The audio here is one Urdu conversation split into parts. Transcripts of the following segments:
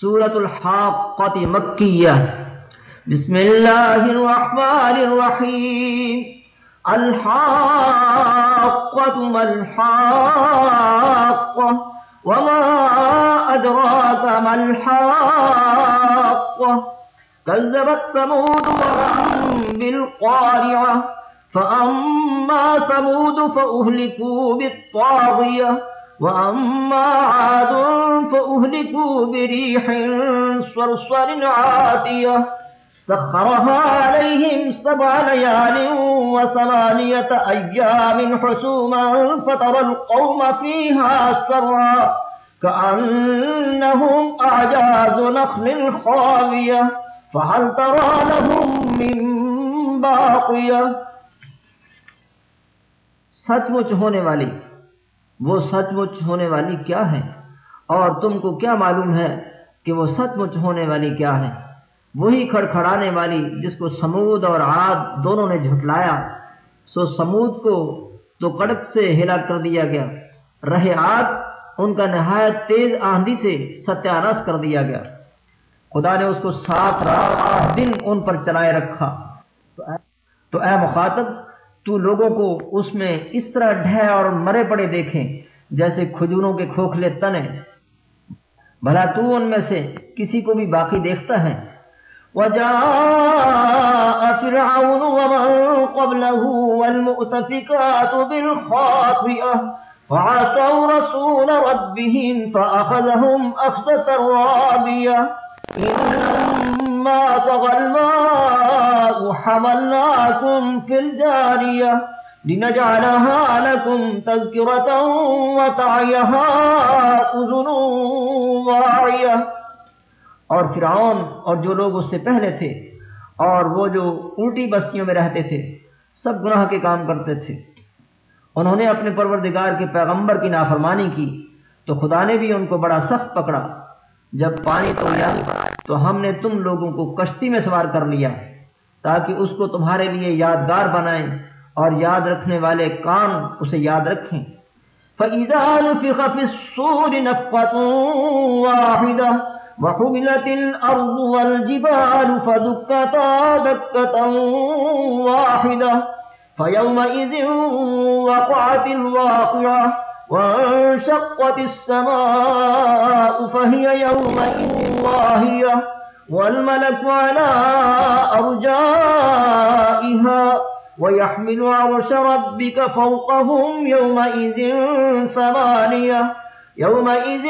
سورة الحاقة مكية. بسم الله الرحمن الرحيم. الحاقة ما الحاقة وما أدراك ما الحاقة. كذبت ثمود بالقارعة. فأما ثمود فأهلكوا بالطاغية. وأما عاد فأهلكوا بريح صرصر عاتية سخرها عليهم سبع ليال وثمانية أيام حسوما فترى القوم فيها سرا كأنهم أعجاز نخل خاوية فهل ترى لهم من باقية سچ مچ ہونے والی وہ سچ مچ ہونے والی کیا ہے اور تم کو کیا معلوم ہے کہ وہ سچ مچ ہونے والی کیا ہے وہی کھڑکھڑانے والی جس کو سمود اور آد دونوں نے جھٹلایا، سو سمود کو تو کڑک سے ہلاک کر دیا گیا۔ رہے آد ان کا نہایت تیز آندھی سے ستیہ کر دیا گیا۔ خدا نے اس کو سات رات دن ان پر چلائے رکھا۔ تو اے مخاطب تو لوگوں کو اس میں اس طرح ڈھے اور مرے پڑے دیکھیں، جیسے کھجوروں کے کھوکھلے تنے بھلا تو ان میں سے کسی کو بھی باقی دیکھتا ہے۔ وجاء فرعون ومن قبله والمؤتفكات بالخاطئة، فعصوا رسول ربهم فأخذهم أخذة رابية. إنما تغلماء حملناكم في الجارية لنجعلها لكم تذكرة وتعيها أذن واعية اور فرعون اور جو لوگ اس سے پہلے تھے اور وہ جو الٹی بستیوں میں رہتے تھے، سب گناہ کے کام کرتے تھے۔ انہوں نے اپنے پروردگار کے پیغمبر کی نافرمانی کی تو خدا نے بھی ان کو بڑا سخت پکڑا۔ جب پانی تو لیا۔ تو ہم نے تم لوگوں کو کشتی میں سوار کر لیا تاکہ اس کو تمہارے لیے یادگار بنائیں اور یاد رکھنے والے کان اسے یاد رکھیں۔ فَإِذَا نُفِخَ فِي الصُّورِ نَفْقَةٌ وَاحِدَةٌ وحملت الأرض والجبال فدكتا دكة واحدة فيومئذ وقعت الواقعة وانشقت السماء فهي يومئذ واهية والملك على أرجائها ويحمل عرش ربك فوقهم يومئذ ثمانية يومئذ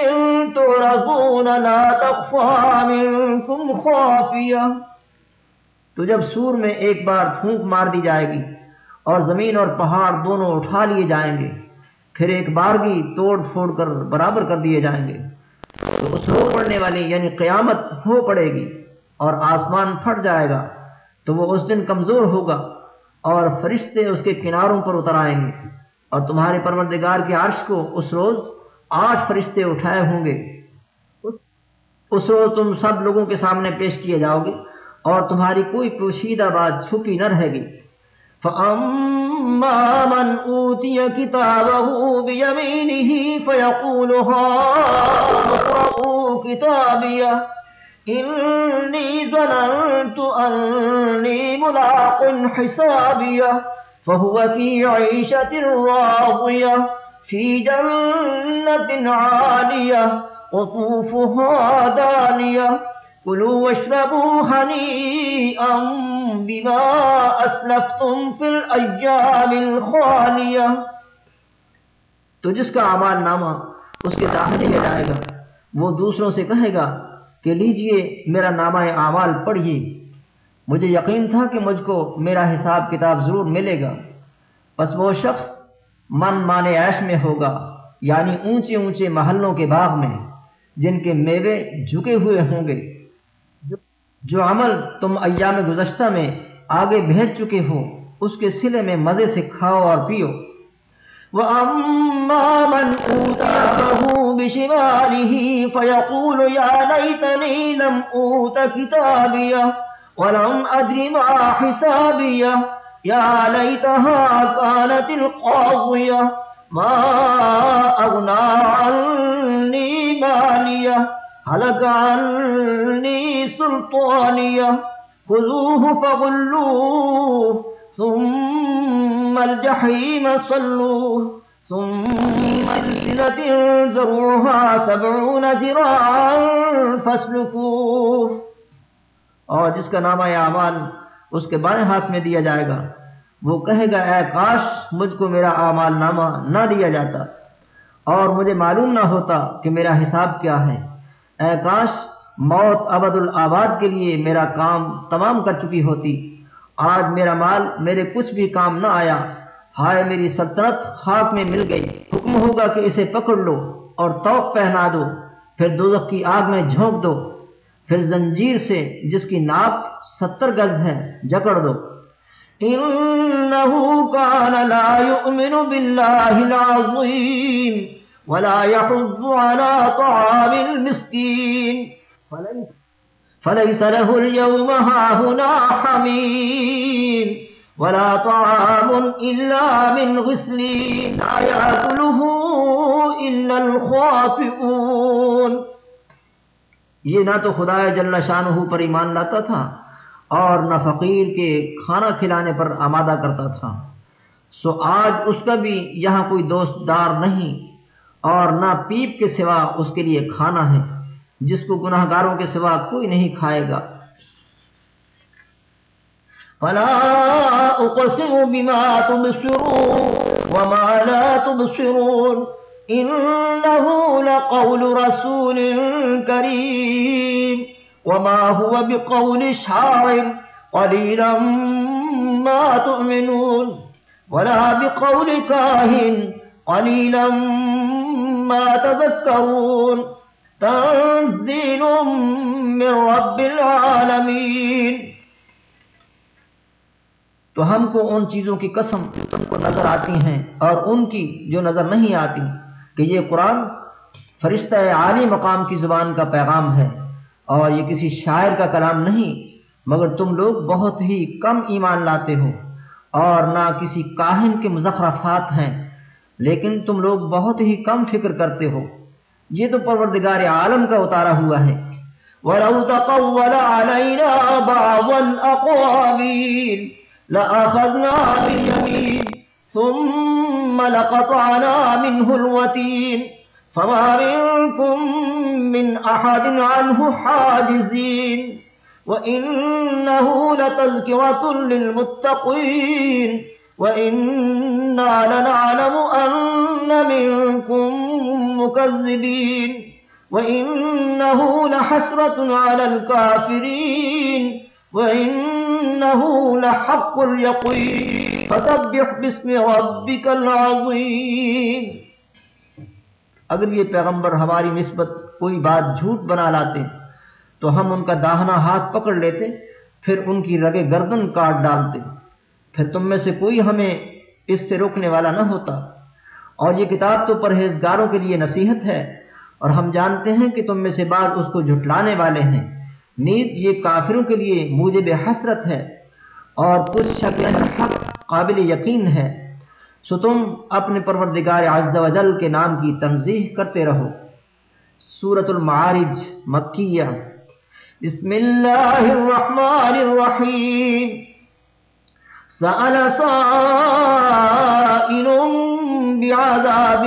تعرضون لا تخفى منكم خافية تو جب سور میں ایک بار پھونک مار دی جائے گی اور زمین اور پہاڑ دونوں اٹھا لیے جائیں گے پھر ایک بارگی توڑ پھوڑ کر برابر کر دیے جائیں گے۔ تو اس رو پڑنے والی یعنی قیامت ہو پڑے گی اور آسمان پھٹ جائے گا۔ تو وہ اس دن کمزور ہوگا اور فرشتے اس کے کناروں پر اتر آئیں گے۔ اور تمہارے پروردگار کے عرش کو اس روز آٹھ فرشتے اٹھائے ہوں گے۔ اس روز تم سب لوگوں کے سامنے پیش کیے جاؤ گے اور تمہاری کوئی پوشیدہ بات چھپی نہ رہے گی۔ فَأَمَّا مَنْ أُوتِيَ كِتَابَهُ بِيَمِينِهِ فَيَقُولُ هَاؤُمُ كِتَابِيَهْ إِنِّي ظَنَنتُ أَنِّي مُلَاقٍ حِسَابِيَهْ فَهُوَ فِي عِيشَةٍ رَاضِيَةٍ في جنة عالية قطوفها دانية كلوا واشربوا هنيئا بما أسلفتم في الأيام الخالية۔ تو جس کا عمال نامہ اس کے داخلے لے جائے گا، وہ دوسروں سے کہے گا کہ لیجیے میرا نامہ اعمال پڑھیے۔ مجھے یقین تھا کہ مجھ کو میرا حساب کتاب ضرور ملے گا۔ بس وہ شخص من مانے عیش میں ہوگا یعنی اونچے اونچے محلوں کے باغ میں، جن کے میوے جھکے ہوئے ہوں گے۔ جو عمل تم ایام گزشتہ میں آگے بھیج چکے ہو، اس کے سلے میں مزے سے کھاؤ اور پیو۔ وَأَمَّا مَنْ أُوتَاهُ بِشِمَالِهِ فَيَقُولُ يَا لَيْتَنِي لَمْ أُوتَ كِتَابِيَهْ وَلَمْ أَدْرِ مَا حِسَابِيَهْ۔ هلك عني سلطانية خذوه فغلوه ثم الجحيم صلوه ثم السلة زروها سبعون زراعا فاسلكوه اور جس کا نامہ یا اعمال اس کے بائیں ہاتھ میں دیا جائے گا وہ کہے گا اے کاش مجھ کو میرا اعمال نامہ نہ دیا جاتا اور مجھے معلوم نہ ہوتا کہ میرا حساب کیا ہے اے کاش، موت ابد الآباد کے لیے میرا کام تمام کر چکی ہوتی۔ آج میرا مال میرے کچھ بھی کام نہ آیا۔ ہائے میری سلطنت خاک میں مل گئی۔ حکم ہوگا کہ اسے پکڑ لو اور توق پہنا دو۔ پھر دوزخ کی آگ میں جھونک دو۔ پھر زنجیر سے جس کی ناپ ستر گز ہے، جکڑ دو۔ إنه كان لا يؤمن بالله العظيم ولا يحض على طعام المسكين. فليس له اليوم هاهنا حميم. ولا طعام إلا من غسلين. لا يأكله إلا الخاطئون. یہ نہ تو خدا جل شانہ پر ایمان لاتا تھا اور نہ فقیر کے کھانا کھلانے پر آمادہ کرتا تھا۔ سو آج اس کا بھی یہاں کوئی دوست دار نہیں۔ اور نہ پیپ کے سوا اس کے لیے کھانا ہے، جس کو گناہ گاروں کے سوا کوئی نہیں کھائے گا۔ فلا اقسم بما تبصرون وما لا تبصرون انه لقول رسول كريم وما هو بقول شاعر قليلا ما تؤمنون ولا بقول كاهن قليلا ما تذكرون تنزيل من رب العالمين. تو ہم کو ان چیزوں کی قسم جو تم کو نظر آتی ہیں اور ان کی جو نظر نہیں آتی، کہ یہ قرآن فرشتہ عالی مقام کی زبان کا پیغام ہے اور یہ کسی شاعر کا کلام نہیں، مگر تم لوگ بہت ہی کم ایمان لاتے ہو اور نہ کسی کاہن کے مظفرفات ہیں۔ لیکن تم لوگ بہت ہی کم فکر کرتے ہو۔ یہ تو پروردگار عالم کا اتارا ہوا ہے۔ وَلَوْ تَقَوَّلَ عَلَيْنَا بَعْضَ الْأَقْوَابِينَ لَأَخَذْنَا بِالْيَمِينِ ثُمَّ لَقَطَعْنَا مِنْهُ الْوَتِينَ فما منكم من أحد عنه حاجزين وإنه لتذكرة للمتقين وإنا لنعلم أن منكم مكذبين وإنه لحسرة على الكافرين وإنه لحق اليقين فتبح باسم ربك العظيم اگر یہ پیغمبر ہماری نسبت کوئی بات جھوٹ بنا لاتے تو ہم ان کا داہنا ہاتھ پکڑ لیتے، پھر ان کی رگے گردن کاٹ ڈالتے۔ پھر تم میں سے کوئی ہمیں اس سے روکنے والا نہ ہوتا۔ اور یہ کتاب تو پرہیزگاروں کے لیے نصیحت ہے، اور ہم جانتے ہیں کہ تم میں سے بعض اس کو جھٹلانے والے ہیں۔ نیز یہ کافروں کے لیے موجب حسرت ہے، اور کچھ شکل حق قابل یقین ہے۔ سو تم اپنے پروردگار عز و جل کے نام کی تنظیح کرتے رہو۔ سورة المعارج مکیہ۔ بسم اللہ الرحمن الرحیم۔ سأل سائل بعذاب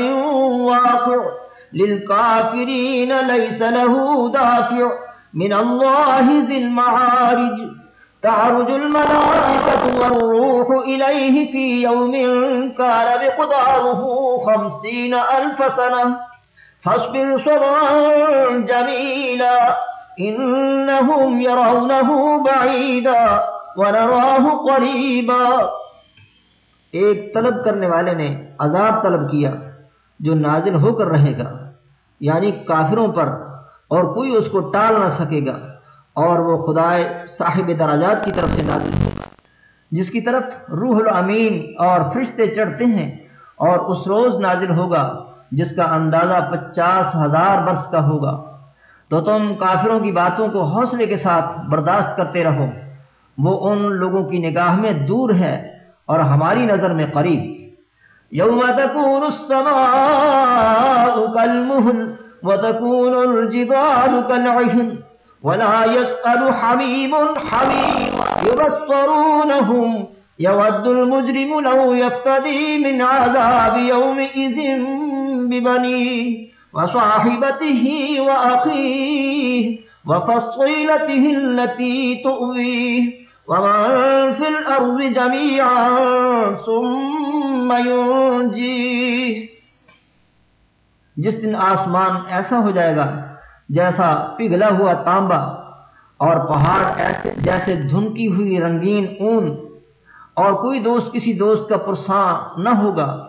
واقع للكافرين ليس له دافع من الله ذي المعارج. تعرج الملائكة والروح إليه في يوم كان بقداره خمسين ألف سنة. فاصبر صبرا جميلا، إنهم يرونه بعيدا. ونراه قريبا۔ ایک طلب کرنے والے نے عذاب طلب کیا جو نازل ہو کر رہے گا یعنی کافروں پر، اور کوئی اس کو ٹال نہ سکے گا، اور وہ خدائے صاحب درجات کی طرف سے نازل ہوگا، جس کی طرف روح الامین اور فرشتے چڑھتے ہیں، اور اس روز نازل ہوگا جس کا اندازہ پچاس ہزار برس کا ہوگا۔ تو تم کافروں کی باتوں کو حوصلے کے ساتھ برداشت کرتے رہو۔ وہ ان لوگوں کی نگاہ میں دور ہے اور ہماری نظر میں قریب۔ یوم تکون السماء وتكون الجبال كالعهن ولا يسأل حميم حميم يبصرونهم يود المجرم لو يفتدي من عذاب يومئذ ببنيه وصاحبته وأخيه وفصيلته التي تؤويه ومن في الأرض جميعا ثم ينجيه جس دن آسمان ایسا ہو جائے گا جیسا پگھلا ہوا تانبا اور پہاڑ ایسے جیسے دھنکی ہوئی رنگین اون۔ اور کوئی دوست کسی دوست کا پرسان نہ ہوگا۔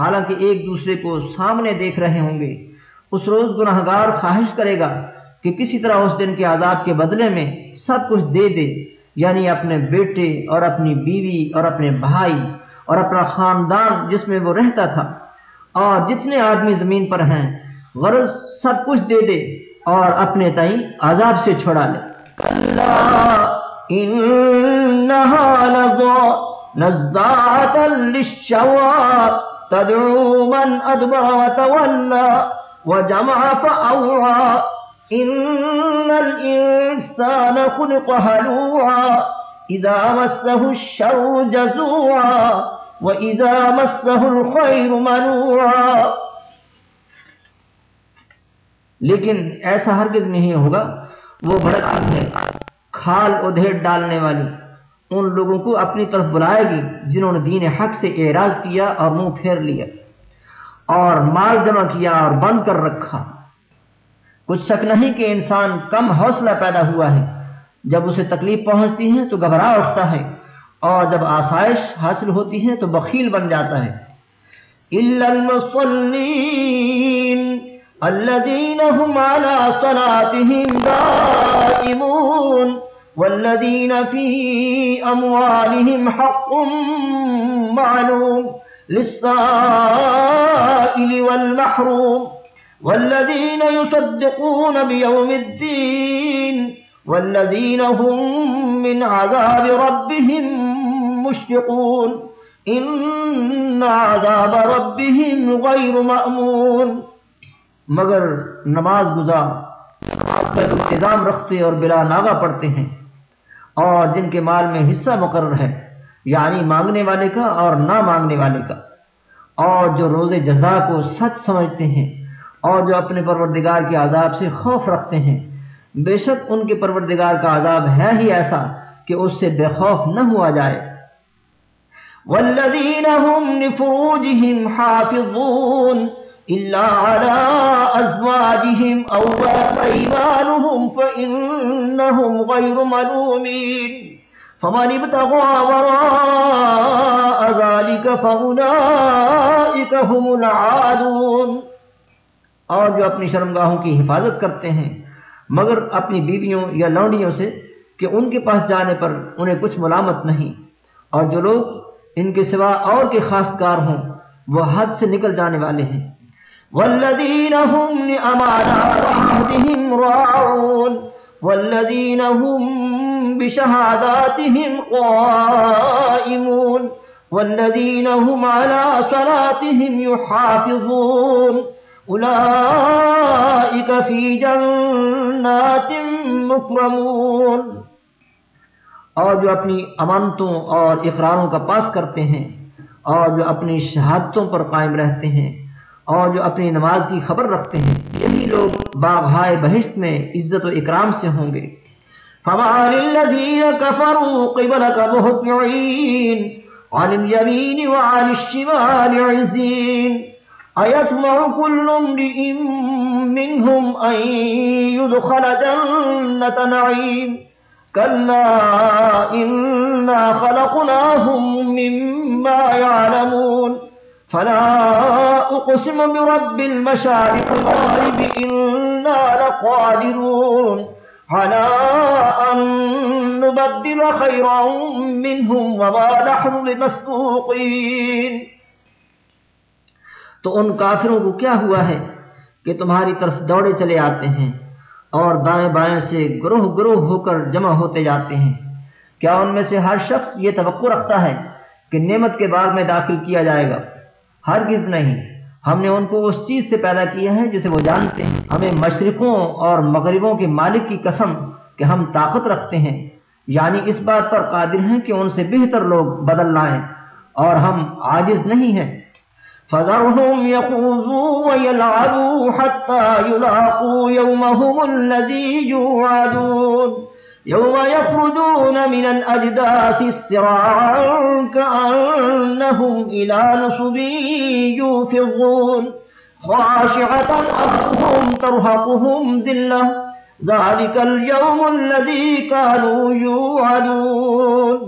حالانکہ ایک دوسرے کو سامنے دیکھ رہے ہوں گے۔ اس روز گناہ گار خواہش کرے گا کہ کسی طرح اس دن کے عذاب کے بدلے میں سب کچھ دے دے۔ یعنی اپنے بیٹے اور اپنی بیوی اور اپنے بھائی اور اپنا خاندان جس میں وہ رہتا تھا اور جتنے آدمی زمین پر ہیں، غرض سب کچھ دے دے اور اپنے تئیں عذاب سے چھوڑا لے۔ تدعو من ادبر وتولى وجمع فأوعى إن الإنسان خلق هلوعا إذا مسه الشر جزوعا وَإِذَا مَسَّهُ الْخَيْرُ مَنُوعًا لیکن ایسا ہرگز نہیں ہوگا، وہ بھڑک ہے، کھال ادھیڑ ڈالنے والی۔ ان لوگوں کو اپنی طرف بلائے گی جنہوں نے دین حق سے اعراض کیا اور منہ پھیر لیا اور مال جمع کیا اور بند کر رکھا۔ کچھ شک نہیں کہ انسان کم حوصلہ پیدا ہوا ہے۔ جب اسے تکلیف پہنچتی ہے تو گھبرا اٹھتا ہے، اور جب آسائش حاصل ہوتی ہے تو بخیل بن جاتا ہے۔ الذين هم على صلاتهم دائمون والذين في أموالهم حق معلوم للسائل والمحروم والذين يصدقون بيوم الدين والذين هم من عذاب ربهم مشفقون ان عذاب ربهم غیر مأمون مگر نماز گزار پر انتظام رکھتے اور بلا ناغا پڑھتے ہیں اور جن کے مال میں حصہ مقرر ہے یعنی مانگنے والے کا اور نہ مانگنے والے کا، اور جو روز جزا کو سچ سمجھتے ہیں اور جو اپنے پروردگار کے عذاب سے خوف رکھتے ہیں، بے شک ان کے پروردگار کا عذاب ہے ہی ایسا کہ اس سے بے خوف نہ ہوا جائے۔ والذين هم لفروجهم حافظون إلا على أزواجهم أو إيمانهم فإنهم غير ملومين فمن ابتغى وراء ذلك فأولئك هم العادون اور جو اپنی شرمگاہوں کی حفاظت کرتے ہیں، مگر اپنی بیویوں یا لونڈیوں سے کہ ان کے پاس جانے پر انہیں کچھ ملامت نہیں۔ اور جو لوگ ان کے سوا اور کے خاص کار ہوں، وہ حد سے نکل جانے والے ہیں۔ والذین هم لأمانات عهدهم راعون۔ والذین هم بشهاداتهم قائمون۔ والذین هم على صلاتهم يحافظون۔ أولئك في جنات مكرمون۔ اور جو اپنی امانتوں اور اقراروں کا پاس کرتے ہیں، اور جو اپنی شہادتوں پر قائم رہتے ہیں، اور جو اپنی نماز کی خبر رکھتے ہیں یہی لوگ باغائے بہشت میں عزت و اکرام سے ہوں گے۔ فَمَعَلِ الَّذِينَ كَفَرُوا قِبَلَكَ مُهْتِعِينَ عَنِ الْيَمِينِ وَعَنِ الشِّمَالِ عِزِّينَ أَيَطْمَعُ كُلُّ امْرِئٍ مِّنْهُمْ أَن يُدْخَلَ جَنَّةَ نَعِيمٍ. كلا إنا خلقناهم مما يعلمون. فلا أقسم برب المشارق الغالب إنا لقادرون. على أن نبدل خيرا منهم وما نحن بمسبوقين. تو ان کافروں کو کیا ہوا ہے کہ تمہاری طرف دوڑے چلے آتے ہیں اور دائیں بائیں سے گروہ گروہ ہو کر جمع ہوتے جاتے ہیں؟ کیا ان میں سے ہر شخص یہ توقع رکھتا ہے کہ نعمت کے بار میں داخل کیا جائے گا؟ ہرگز نہیں۔ ہم نے ان کو اس چیز سے پیدا کیا ہے جسے وہ جانتے ہیں۔ ہمیں مشرقوں اور مغربوں کے مالک کی قسم کہ ہم طاقت رکھتے ہیں۔ یعنی اس بات پر قادر ہیں کہ ان سے بہتر لوگ بدل لائیں اور ہم عاجز نہیں ہیں۔ فذرهم يقوزوا ويلعبوا حتى يلاقوا يومهم الذي يوعدون. يوم يخرجون من الأجداث استراعا كأنهم إلى نصب يوفضون. خاشعة أخذهم ترهقهم ذلة. ذلك اليوم الذي كانوا يوعدون.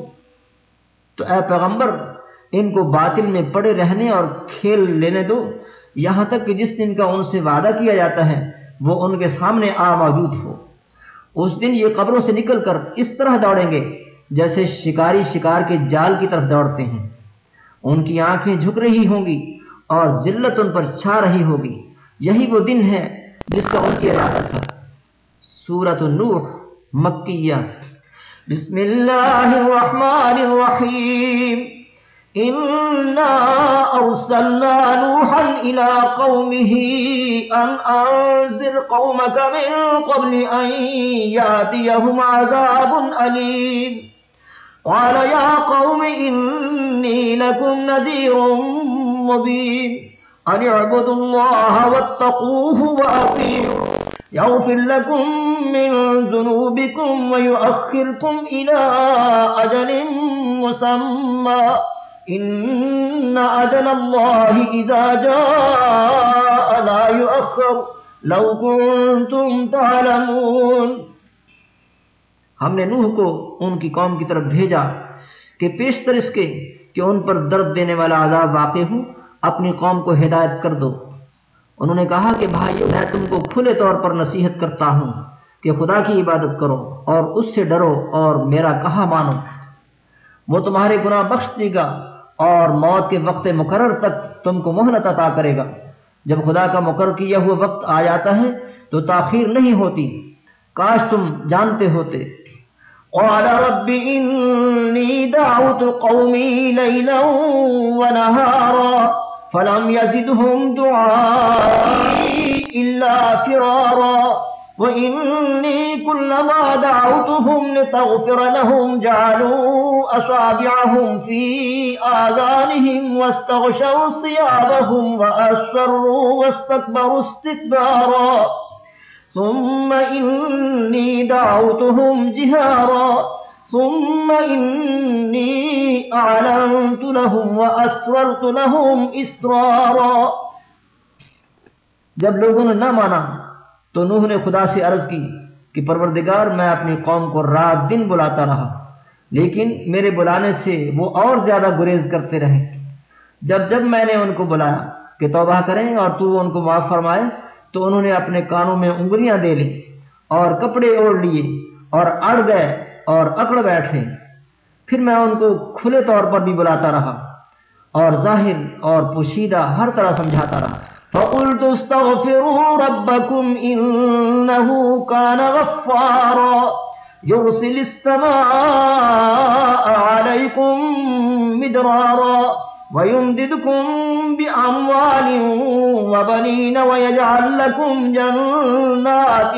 تو اے پیغمبر ان کو باطل میں پڑے رہنے اور کھیل لینے دو۔ یہاں تک کہ جس دن کا ان سے وعدہ کیا جاتا ہے، وہ ان کے سامنے آ موجود ہو۔ اس دن یہ قبروں سے نکل کر اس طرح دوڑیں گے جیسے شکاری شکار کے جال کی طرف دوڑتے ہیں۔ ان کی آنکھیں جھک رہی ہوں گی اور ذلت ان پر چھا رہی ہوگی۔ یہی وہ دن ہے جس کا ان کی ارادہ تھا۔ سورت النوح مکیہ۔ بسم اللہ الرحمن الرحیم۔ إنا أرسلنا نوحا إلى قومه أن أنذر قومك من قبل أن عذاب أليم قال يا قوم إني لكم نذير مبين أن اعبدوا الله واتقوه وأطيعوا يغفر لكم من ذنوبكم ويؤخركم إلى أجل مسمى ان عدل اللہ اذا جاء لا يؤخر لو كنتم تعلمون۔ ہم نے نوح کو ان کی قوم کی طرف بھیجا کہ پیشتر اس کے کہ ان پر درد دینے والا عذاب واقع ہوں اپنی قوم کو ہدایت کر دو۔ انہوں نے کہا کہ بھائی میں تم کو کھلے طور پر نصیحت کرتا ہوں کہ خدا کی عبادت کرو اور اس سے ڈرو اور میرا کہا مانو۔ وہ تمہارے گناہ بخش دے گا۔ اور موت کے وقت مقرر تک تم کو مہلت عطا کرے گا۔ جب خدا کا مقرر کیا ہوا وقت آ جاتا ہے تو تاخیر نہیں ہوتی۔ کاش تم جانتے ہوتے۔ قال رب إني دعوت قومي ليلا ونهارا فلم يزدهم دعائي إلا فرارا وإني كلما دعوتهم لتغفر لهم جعلوا أصابعهم في آذانهم واستغشوا صيابهم وأسروا واستكبروا استكبارا ثم إني دعوتهم جهارا ثم إني أعلنت لهم وأسررت لهم إسرارا جب لوگوں نے نہ مانا تو نوح نے خدا سے عرض کی کہ پروردگار، میں اپنی قوم کو رات دن بلاتا رہا، لیکن میرے بلانے سے وہ اور زیادہ گریز کرتے رہے۔ جب جب میں نے ان کو بلایا کہ توبہ کریں اور تو ان کو معاف فرمائے، تو انہوں نے اپنے کانوں میں انگلیاں دے لی اور کپڑے اوڑھ لیے اور اڑ گئے اور اکڑ بیٹھے۔ پھر میں ان کو کھلے طور پر بھی بلاتا رہا اور ظاہر اور پوشیدہ ہر طرح سمجھاتا رہا۔ فقلت استغفروا ربكم إنه كان غفارا. يرسل السماء عليكم مدرارا. ويمددكم بأموال وبنين ويجعل لكم جنات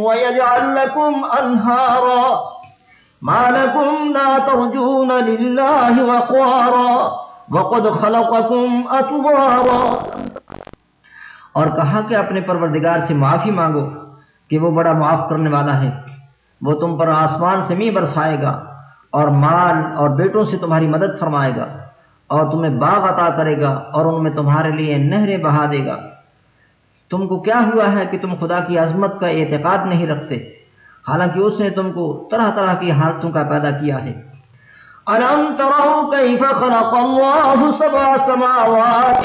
ويجعل لكم أنهارا. ما لكم لا ترجون لله وقوارا وقد خلقكم أتوارا اور کہا کہ اپنے پروردگار سے معافی مانگو کہ وہ بڑا معاف کرنے والا ہے۔ وہ تم پر آسمان سے می برسائے گا اور مال اور بیٹوں سے تمہاری مدد فرمائے گا اور تمہیں باغ عطا کرے گا اور ان میں تمہارے لیے نہریں بہا دے گا۔ تم کو کیا ہوا ہے کہ تم خدا کی عظمت کا اعتقاد نہیں رکھتے؟ حالانکہ اس نے تم کو طرح طرح کی حالتوں کا پیدا کیا ہے۔ ألم تروا كيف خلق الله سبع سماوات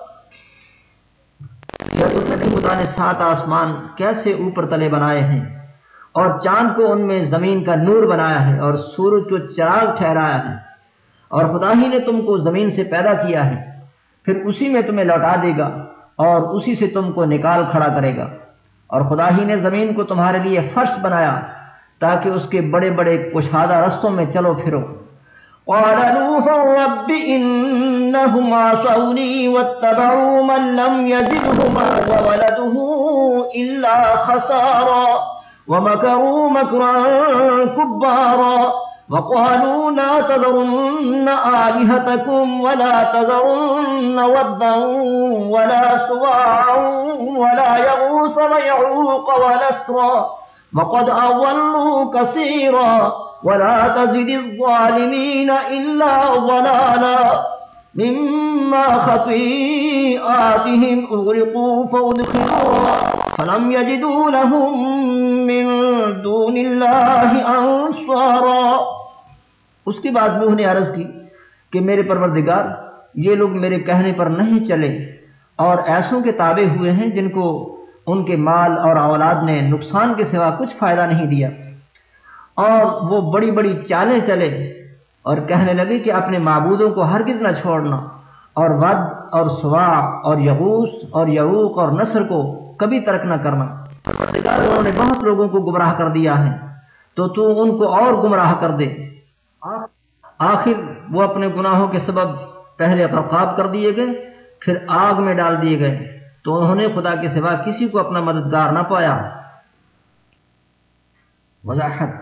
خدا نے سات آسمان کیسے اوپر تلے بنائے ہیں اور چاند کو ان میں زمین کا نور بنایا ہے اور سورج کو چراغ ٹھہرایا ہے اور خدا ہی نے تم کو زمین سے پیدا کیا ہے، پھر اسی میں تمہیں لوٹا دے گا اور اسی سے تم کو نکال کھڑا کرے گا۔ اور خدا ہی نے زمین کو تمہارے لیے فرش بنایا تاکہ اس کے بڑے بڑے کشادہ رستوں میں چلو پھرو۔ قال نوح رب إنهم عصوني واتبعوا من لم يزده وولده إلا خسارا ومكروا مكرا كبارا وقالوا لا تذرن آلهتكم ولا تذرن ودا ولا سواعا ولا يغوص ويعوق ونسرا وقد أولوا كثيرا ولا تزد الظالمين إلا ضلالا مما خطيئاتهم أغرقوا فأدخلوا فلم يجدوا لهم من دون الله أنصارا اس کے بعد نوح نے عرض کی کہ میرے پروردگار، یہ لوگ میرے کہنے پر نہیں چلے اور ایسوں کے تابع ہوئے ہیں جن کو ان کے مال اور اولاد نے نقصان کے سوا کچھ فائدہ نہیں دیا۔ اور وہ بڑی بڑی چالیں چلے اور کہنے لگے کہ اپنے معبودوں کو ہرگز نہ چھوڑنا اور ود اور سوا اور یغوس اور یعوق اور نصر کو کبھی ترک نہ کرنا۔ انہوں نے بہت لوگوں کو گمراہ کر دیا ہے۔ تو تو ان کو اور گمراہ کر دے۔ آخر وہ اپنے گناہوں کے سبب پہلے غرقاب کر دیے گئے، پھر آگ میں ڈال دیے گئے۔ تو انہوں نے خدا کے سوا کسی کو اپنا مددگار نہ پایا۔ وضاحت۔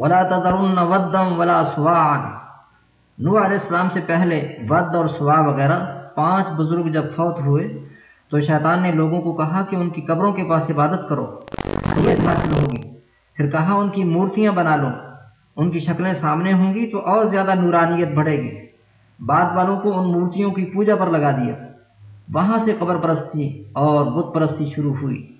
ولا تذرن ودم ولا سواگ نو علیہ السلام سے پہلے ود اور سوا وغیرہ پانچ بزرگ جب فوت ہوئے، تو شیطان نے لوگوں کو کہا کہ ان کی قبروں کے پاس عبادت کرو۔ حاصل ہوگی۔ پھر کہا، ان کی مورتیاں بنا لو۔ ان کی شکلیں سامنے ہوں گی تو اور زیادہ نورانیت بڑھے گی۔ بعد والوں کو ان مورتیوں کی پوجا پر لگا دیا۔ وہاں سے قبر پرستی اور بت پرستی شروع ہوئی۔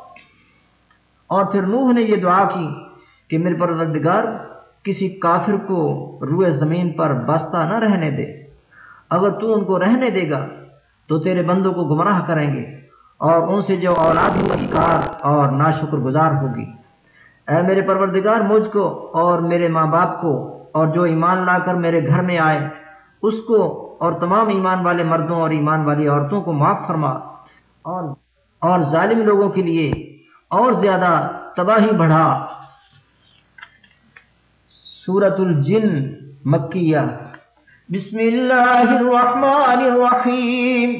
اور پھر نوح نے یہ دعا کی کہ میرے پروردگار، کسی کافر کو روئے زمین پر بستہ نہ رہنے دے۔ اگر تو ان کو رہنے دے گا، تو تیرے بندوں کو گمراہ کریں گے اور ان سے جو اولاد ہوگی کار اور نا شکر گزار ہوگی۔ اے میرے پروردگار، مجھ کو اور میرے ماں باپ کو اور جو ایمان لا کر میرے گھر میں آئے، اس کو اور تمام ایمان والے مردوں اور ایمان والی عورتوں کو معاف فرما۔ اور اور ظالم لوگوں کے لیے اور زیادہ تباہی بڑھا۔ سورت الجن مکیہ۔ بسم اللہ الرحمن الرحیم۔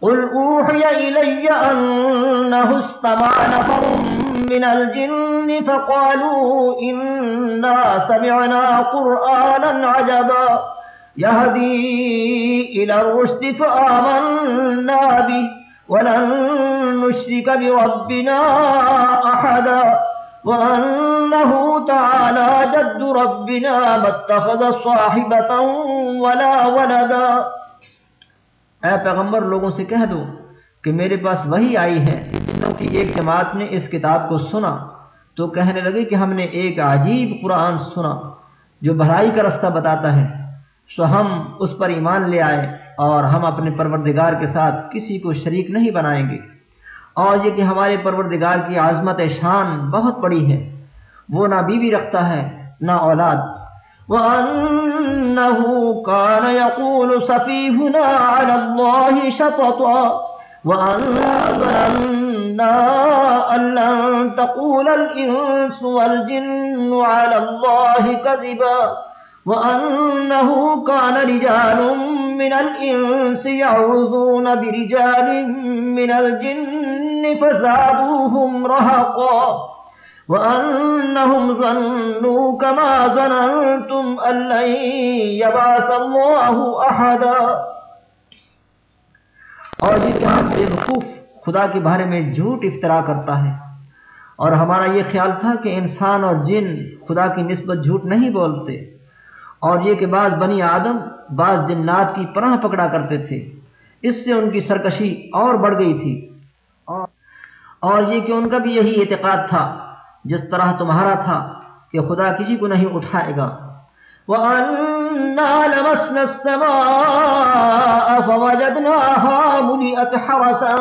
قل اوحی الی انہو استمع نفر من الجن فقالوا اننا سمعنا قرآنا عجبا۔ يهدي الى الرشد فآمنا به۔ ولن نشرك بربنا أحدا وأنه تعالى جد ربنا ما اتخذ صاحبة ولا ولدا۔ اے پیغمبر، لوگوں سے کہہ دو کہ میرے پاس وہی آئی ہے۔ کہ ایک جماعت نے اس کتاب کو سنا، تو کہنے لگے کہ ہم نے ایک عجیب قرآن سنا جو بھلائی کا رستہ بتاتا ہے۔ سو ہم اس پر ایمان لے آئے۔ اور ہم اپنے پروردگار کے ساتھ کسی کو شریک نہیں بنائیں گے۔ اور یہ کہ ہمارے پروردگار کی عظمت شان بہت بڑی ہے۔ وہ نہ بیوی رکھتا ہے، نہ اولاد۔ وَأَنَّهُ كَانَ يَقُولُ سَفِيهُنَا عَلَى اللَّهِ شَطَطًا۔ وَأَنَّا أَن لَّن تَقُولَ الْإِنسُ وَالْجِنُّ عَلَى اللَّهِ كَذِبًا۔ وأنه كان رجال من الإنس يعوذون برجال من الجن فزادوهم رهقا وأنهم ظنوا كما ظننتم أن لن يبعث الله أحدا اور یہ کہ ہم بے وقوف خدا کے بارے میں جھوٹ افطرا کرتا ہے اور ہمارا یہ خیال تھا کہ انسان اور جن خدا کی نسبت جھوٹ نہیں بولتے اور یہ کہ بعض بنی آدم بعض جنات کی پناہ پکڑا کرتے تھے۔ اس سے ان کی سرکشی اور بڑھ گئی تھی۔ اور یہ کہ ان کا بھی یہی اعتقاد تھا، جس طرح تمہارا تھا، کہ خدا کسی کو نہیں اٹھائے گا۔ وَأَنَّا لَمَسْنَا السَّمَاءَ فَوَجَدْنَاهَا مُلِئَتْ حَرَسًا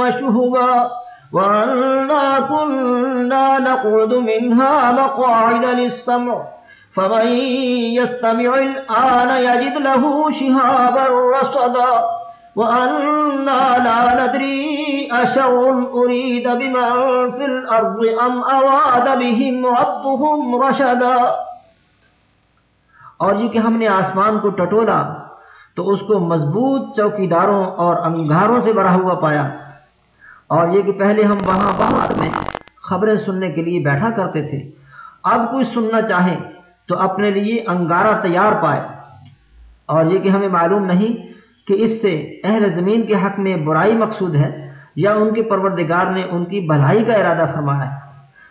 وَشُهُبًا وَأَنَّا كُنَّا نَقْعُدُ مِنْهَا مَقَاعِدَ لِلسَّمْعِ فمن يستمع الآن يجد له شهابا رصدا وأنا لا ندري أشر أريد بمن في الأرض أم أراد بهم ربهم رشدا اور یہ کہ ہم نے آسمان کو ٹٹولا تو اس کو مضبوط چوکیداروں اور انگاروں سے بڑھا ہوا پایا اور یہ کہ پہلے ہم وہاں باہر میں خبریں سننے کے لیے بیٹھا کرتے تھے۔ اب کوئی سننا چاہے تو اپنے لیے انگارہ تیار پائے۔ اور یہ کہ ہمیں معلوم نہیں کہ اس سے اہل زمین کے حق میں برائی مقصود ہے یا ان کے پروردگار نے ان کی بھلائی کا ارادہ فرمایا ہے۔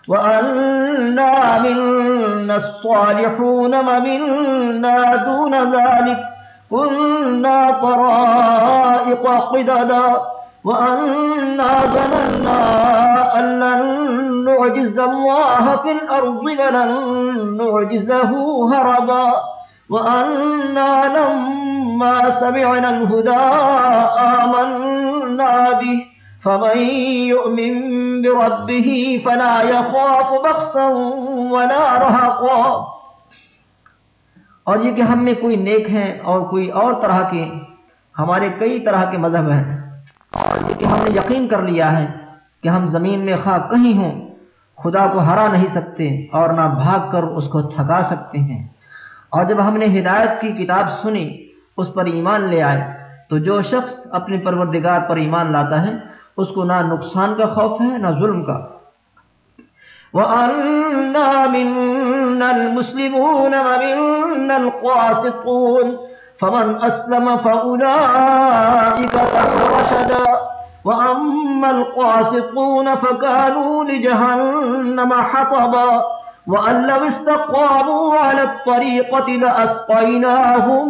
وَأَنَّا مِنَّا الصَّالِحُونَ وَمِنَّا دُونَ ذَلِكَ كُنَّا طَرَائِقَ قِدَدًا وَأَنَّا ظَنَنَّا أَن لَّن نُّعْجِزَ اللَّهَ فِي الْأَرْضِ وَلَن نُّعْجِزَهُ هَرَبًا وَأَنَّا لَمَّا سَمِعْنَا الْهُدَىٰ آمَنَّا بِهِ. فَمَن يُؤْمِن بِرَبِّهِ فَلَا يَخَافُ بَخْسًا وَلَا رَهَقًا. اور یہ کہ ہم میں کوئی نیک ہیں اور کوئی اور طرح کے، ہمارے کئی طرح کے مذہب ہیں اور یہ کہ ہم نے یقین کر لیا ہے کہ ہم زمین میں خواہ کہیں ہوں، خدا کو ہرا نہیں سکتے اور نہ بھاگ کر اس کو تھکا سکتے ہیں۔ اور جب ہم نے ہدایت کی کتاب سنی، اس پر ایمان لے آئے، تو جو شخص اپنے پروردگار پر ایمان لاتا ہے، اس کو نہ نقصان کا خوف ہے، نہ ظلم کا۔ وَأَنَّا مِنَّا الْمُسْلِمُونَ وَمِنَّا الْقَاسِطُونَ فمن أسلم فأولئك تحرشدا وأما القاسطون فكانوا لجهنم حطبا وأن لو استقاموا على الطريقة لأسقيناهم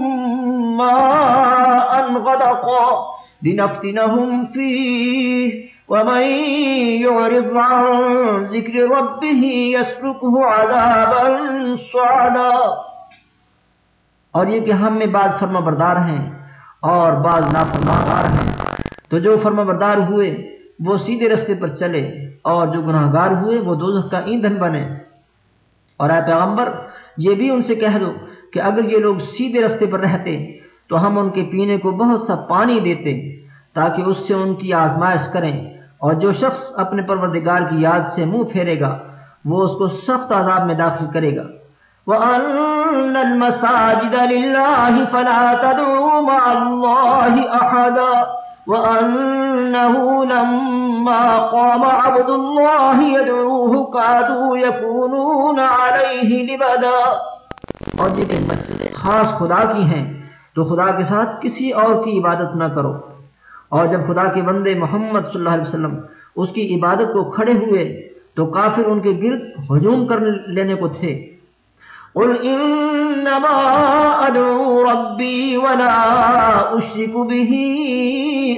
ماء غدقا لنفتنهم فيه ومن يعرض عن ذكر ربه يسلكه عذابا صعدا اور یہ کہ ہم میں بعض فرما بردار ہیں اور بعض نافرماندار ہیں تو جو فرما بردار ہوئے، وہ سیدھے رستے پر چلے اور جو گناہ گار ہوئے، وہ دوزخ کا ایندھن بنے۔ اور اے پیغمبر، یہ بھی ان سے کہہ دو کہ اگر یہ لوگ سیدھے رستے پر رہتے، تو ہم ان کے پینے کو بہت سا پانی دیتے تاکہ اس سے ان کی آزمائش کریں۔ اور جو شخص اپنے پروردگار کی یاد سے منہ پھیرے گا، وہ اس کو سخت عذاب میں داخل کرے گا۔ وأن المساجد لله فلا تدعوا مع الله أحدا۔ وأنه لما قام عبد الله يدعوه قادوا يكونون عليه لبدا اور جتنے مسجد خاص خدا کی ہیں، تو خدا کے ساتھ کسی اور کی عبادت نہ کرو۔ اور جب خدا کے بندے محمد صلی اللہ علیہ وسلم اس کی عبادت کو کھڑے ہوئے، تو کافر ان کے گرد ہجوم کر لینے کو تھے۔ قل إنما أدعو ربي ولا أشرك به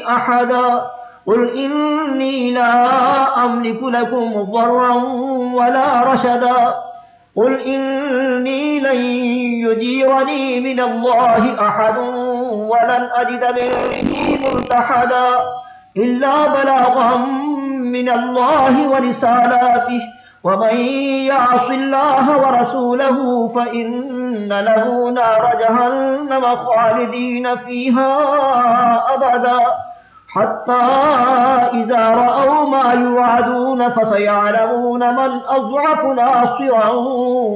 أحدا قل إني لا أملك لكم ضرا ولا رشدا قل إني لن يجيرني من الله أحد ولن أجد من ملتحدا إلا بلاغا من الله ورسالاته ومن يعص الله ورسوله فإن له نار جهنم خالدين فيها أبدا حتى إذا رأوا ما يوعدون فسيعلمون من أضعف ناصرا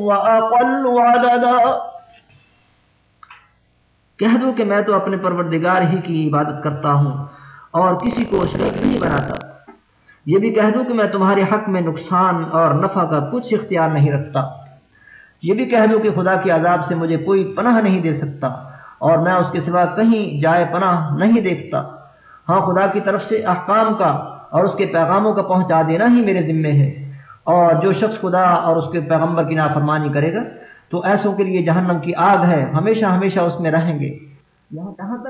وأقل عددا کہہ دو کہ میں تو اپنے پروردگار ہی کی عبادت کرتا ہوں اور کسی کو شریک نہیں بناتا۔ یہ بھی کہہ دوں کہ میں تمہارے حق میں نقصان اور نفع کا کچھ اختیار نہیں رکھتا۔ یہ بھی کہہ دوں کہ خدا کے عذاب سے مجھے کوئی پناہ نہیں دے سکتا اور میں اس کے سوا کہیں جائے پناہ نہیں دیکھتا۔ ہاں خدا کی طرف سے احکام کا اور اس کے پیغاموں کا پہنچا دینا ہی میرے ذمے ہے۔ اور جو شخص خدا اور اس کے پیغمبر کی نافرمانی کرے گا، تو ایسوں کے لیے جہنم کی آگ ہے۔ ہمیشہ ہمیشہ اس میں رہیں گے۔ یہاں تک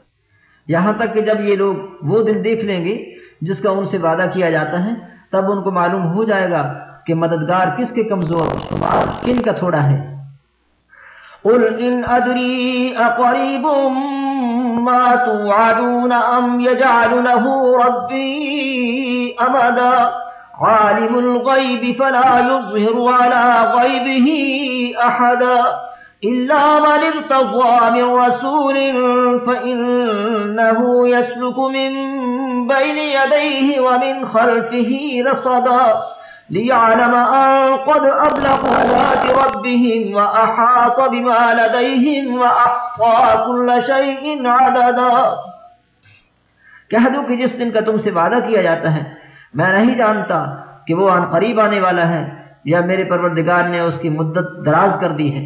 یہاں تک کہ جب یہ لوگ وہ دن دیکھ لیں گے جس کا ان سے وعدہ کیا جاتا ہے، تب ان کو معلوم ہو جائے گا کہ مددگار کس کے کمزور شمار کن کا تھوڑا ہے۔ قل إن أدري أقريب ما توعدون أم يجعل له ربي أمدا عالم الغيب فلا يظهر على غيبه أحدا إلا من ارتضى من رسول فإنه يسلك من بين يديه ومن خلفه رصدا ليعلم أن قد أبلغوا ذات ربهم وأحاط بما لديهم وأحصى كل شيء عددا کہہ دو کہ جس دن کا تم سے وعدہ کیا جاتا ہے، میں نہیں جانتا کہ وہ ان قریب آنے والا ہے یا میرے پروردگار نے اس کی مدت دراز کر دی ہے۔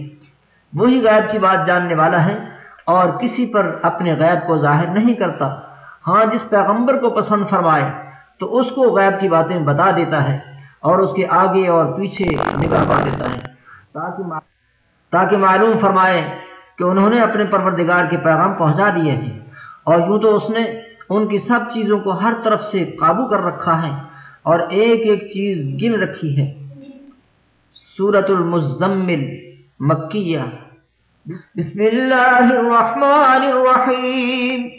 وہی غیب کی بات جاننے والا ہے اور کسی پر اپنے غیب کو ظاہر نہیں کرتا۔ ہاں جس پیغمبر کو پسند فرمائے، تو اس کو غیب کی باتیں بتا دیتا ہے اور اس کے آگے اور پیچھے نگاہ پا دیتا ہے۔ تاکہ تاکہ معلوم فرمائے کہ انہوں نے اپنے پروردگار کے پیغام پہنچا دیے ہیں۔ اور یوں تو اس نے ان کی سب چیزوں کو ہر طرف سے قابو کر رکھا ہے اور ایک ایک چیز گن رکھی ہے۔ سورت المزمل مکیہ۔ بسم اللہ الرحمن الرحیم۔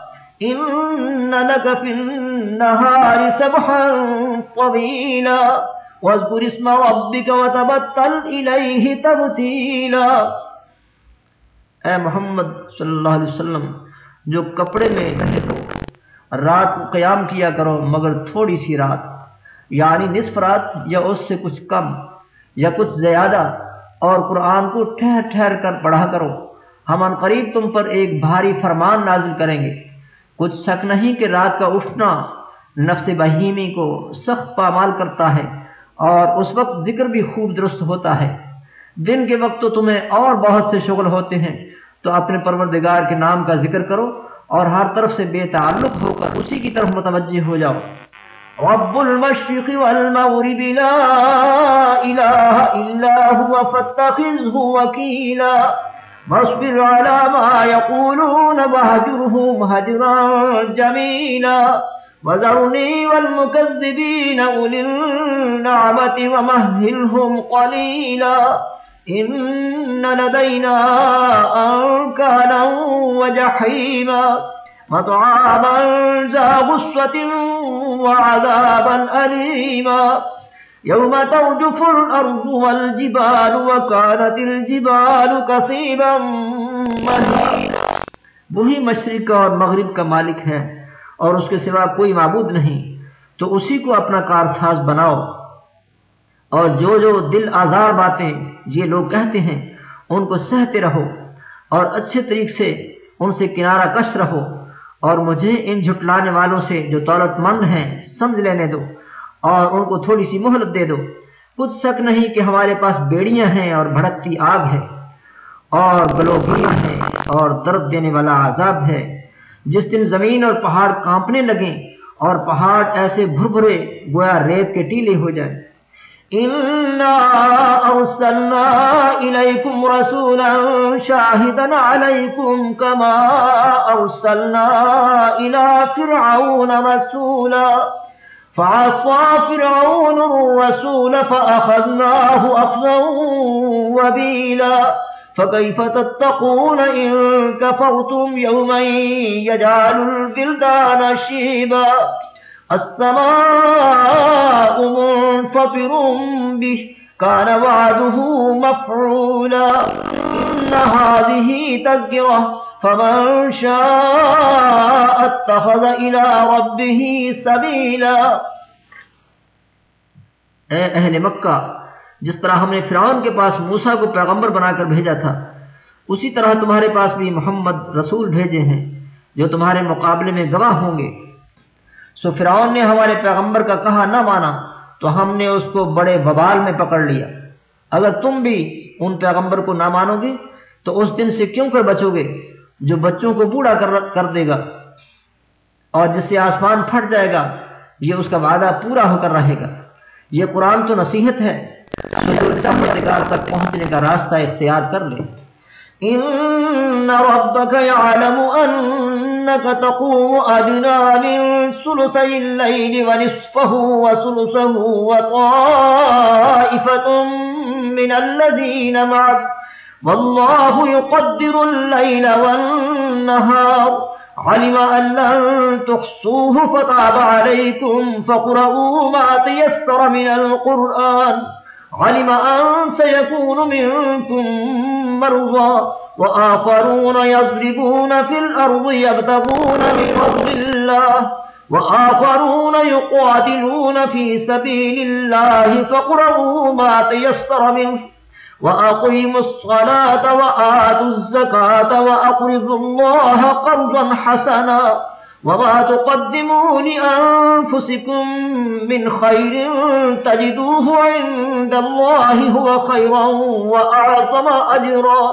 إن لك في النهار سبحا طويلا واذكر اسم ربك وتبتل إليه تبتيلا اے محمد صلی اللہ علیہ وسلم، جو کپڑے میں رہے تو رات کو قیام کیا کرو مگر تھوڑی سی رات یعنی نصف رات یا اس سے کچھ کم یا کچھ زیادہ، اور قرآن کو ٹھہر ٹھہر کر پڑھا کرو۔ ہم ان قریب تم پر ایک بھاری فرمان نازل کریں گے۔ کچھ شک نہیں کہ رات کا اٹھنا نفس بہیمی کو سخت پامال کرتا ہے اور اس وقت ذکر بھی خوب درست ہوتا ہے۔ دن کے وقت تو تمہیں اور بہت سے شغل ہوتے ہیں، تو اپنے پروردگار کے نام کا ذکر کرو اور ہر طرف سے بے تعلق ہو کر اسی کی طرف متوجہ ہو جاؤ۔ رب المشرق والمغرب لا الہ الا هو فاتخذه وکیلا۔ واصبر على ما يقولون وهجرهم هجرا جميلا وذرني والمكذبين أولي النعمة ومهلهم قليلا إن لدينا أنكالا وجحيما مطعاما ذا غصة وعذابا أليما يوم ترجف الأرض والجبال وكانت الجبال كثيبا مهينا وہی مشرق اور مغرب کا مالک ہے اور اس کے سوا کوئی معبود نہیں۔ تو اسی کو اپنا کارساز بناؤ۔ اور جو جو دل آزار باتیں یہ لوگ کہتے ہیں، ان کو سہتے رہو اور اچھے طریق سے ان سے کنارہ کش رہو۔ اور مجھے ان جھٹلانے والوں سے جو دولت مند ہیں، سمجھ لینے دو۔ اور ان کو تھوڑی سی مہلت دے دو۔ کچھ شک نہیں کہ ہمارے پاس بیڑیاں ہیں اور بھڑکتی آگ ہے اور گلوگیاں ہیں اور درد دینے والا عذاب ہے۔ جس دن زمین اور پہاڑ کانپنے لگیں اور پہاڑ ایسے بھر بھرے گویا ریت کے ٹیلے ہو جائیں۔ أرسلنا إليكم رسولا شاهدا عليكم كما أرسلنا إلى فرعون رسولا۔ فعصى فرعون الرسول فأخذناه أخذا وبيلا فكيف تتقون إن كفرتم يوما يجعل البلدان شيبا السماء منفطر به كان وعده مفعولا إن هذه تذكرة فمن شاء اتخذ الى ربه سبيلا۔ اے اہل مکہ، جس طرح ہم نے فرعون کے پاس موسا کو پیغمبر بنا کر بھیجا تھا، اسی طرح تمہارے پاس بھی محمد رسول بھیجے ہیں، جو تمہارے مقابلے میں گواہ ہوں گے۔ سو فرعون نے ہمارے پیغمبر کا کہا نہ مانا، تو ہم نے اس کو بڑے ببال میں پکڑ لیا۔ اگر تم بھی ان پیغمبر کو نہ مانو گے، تو اس دن سے کیوں کر بچو گے؟ جو بچوں کو بوڑھا کر دے گا اور جس سے آسمان پھٹ جائے گا، یہ اس کا وعدہ پورا ہو کر رہے گا۔ یہ قرآن تو نصیحت ہے۔ تک پہنچنے کا راستہ اختیار کر لے إن ربك يعلم أنك تقوم أدنى من ثلثي الليل ونصفه وثلثه وطائفة من الذين معك والله يقدر الليل والنهار. علم أن لن تحصوه فتعب عليكم فقرأوا ما تيسر من القرآن. علم أن سيكون منكم مرضى وآخرون يضربون في الأرض يبتغون من فضل الله وآخرون يقاتلون في سبيل الله فقرأوا ما تيسر منه. وأقيموا الصلاة وآتوا الزكاة وأقرضوا الله قرضا حسنا وما تقدموا لأنفسكم من خير تجدوه عند الله هو خيرا وأعظم أجرا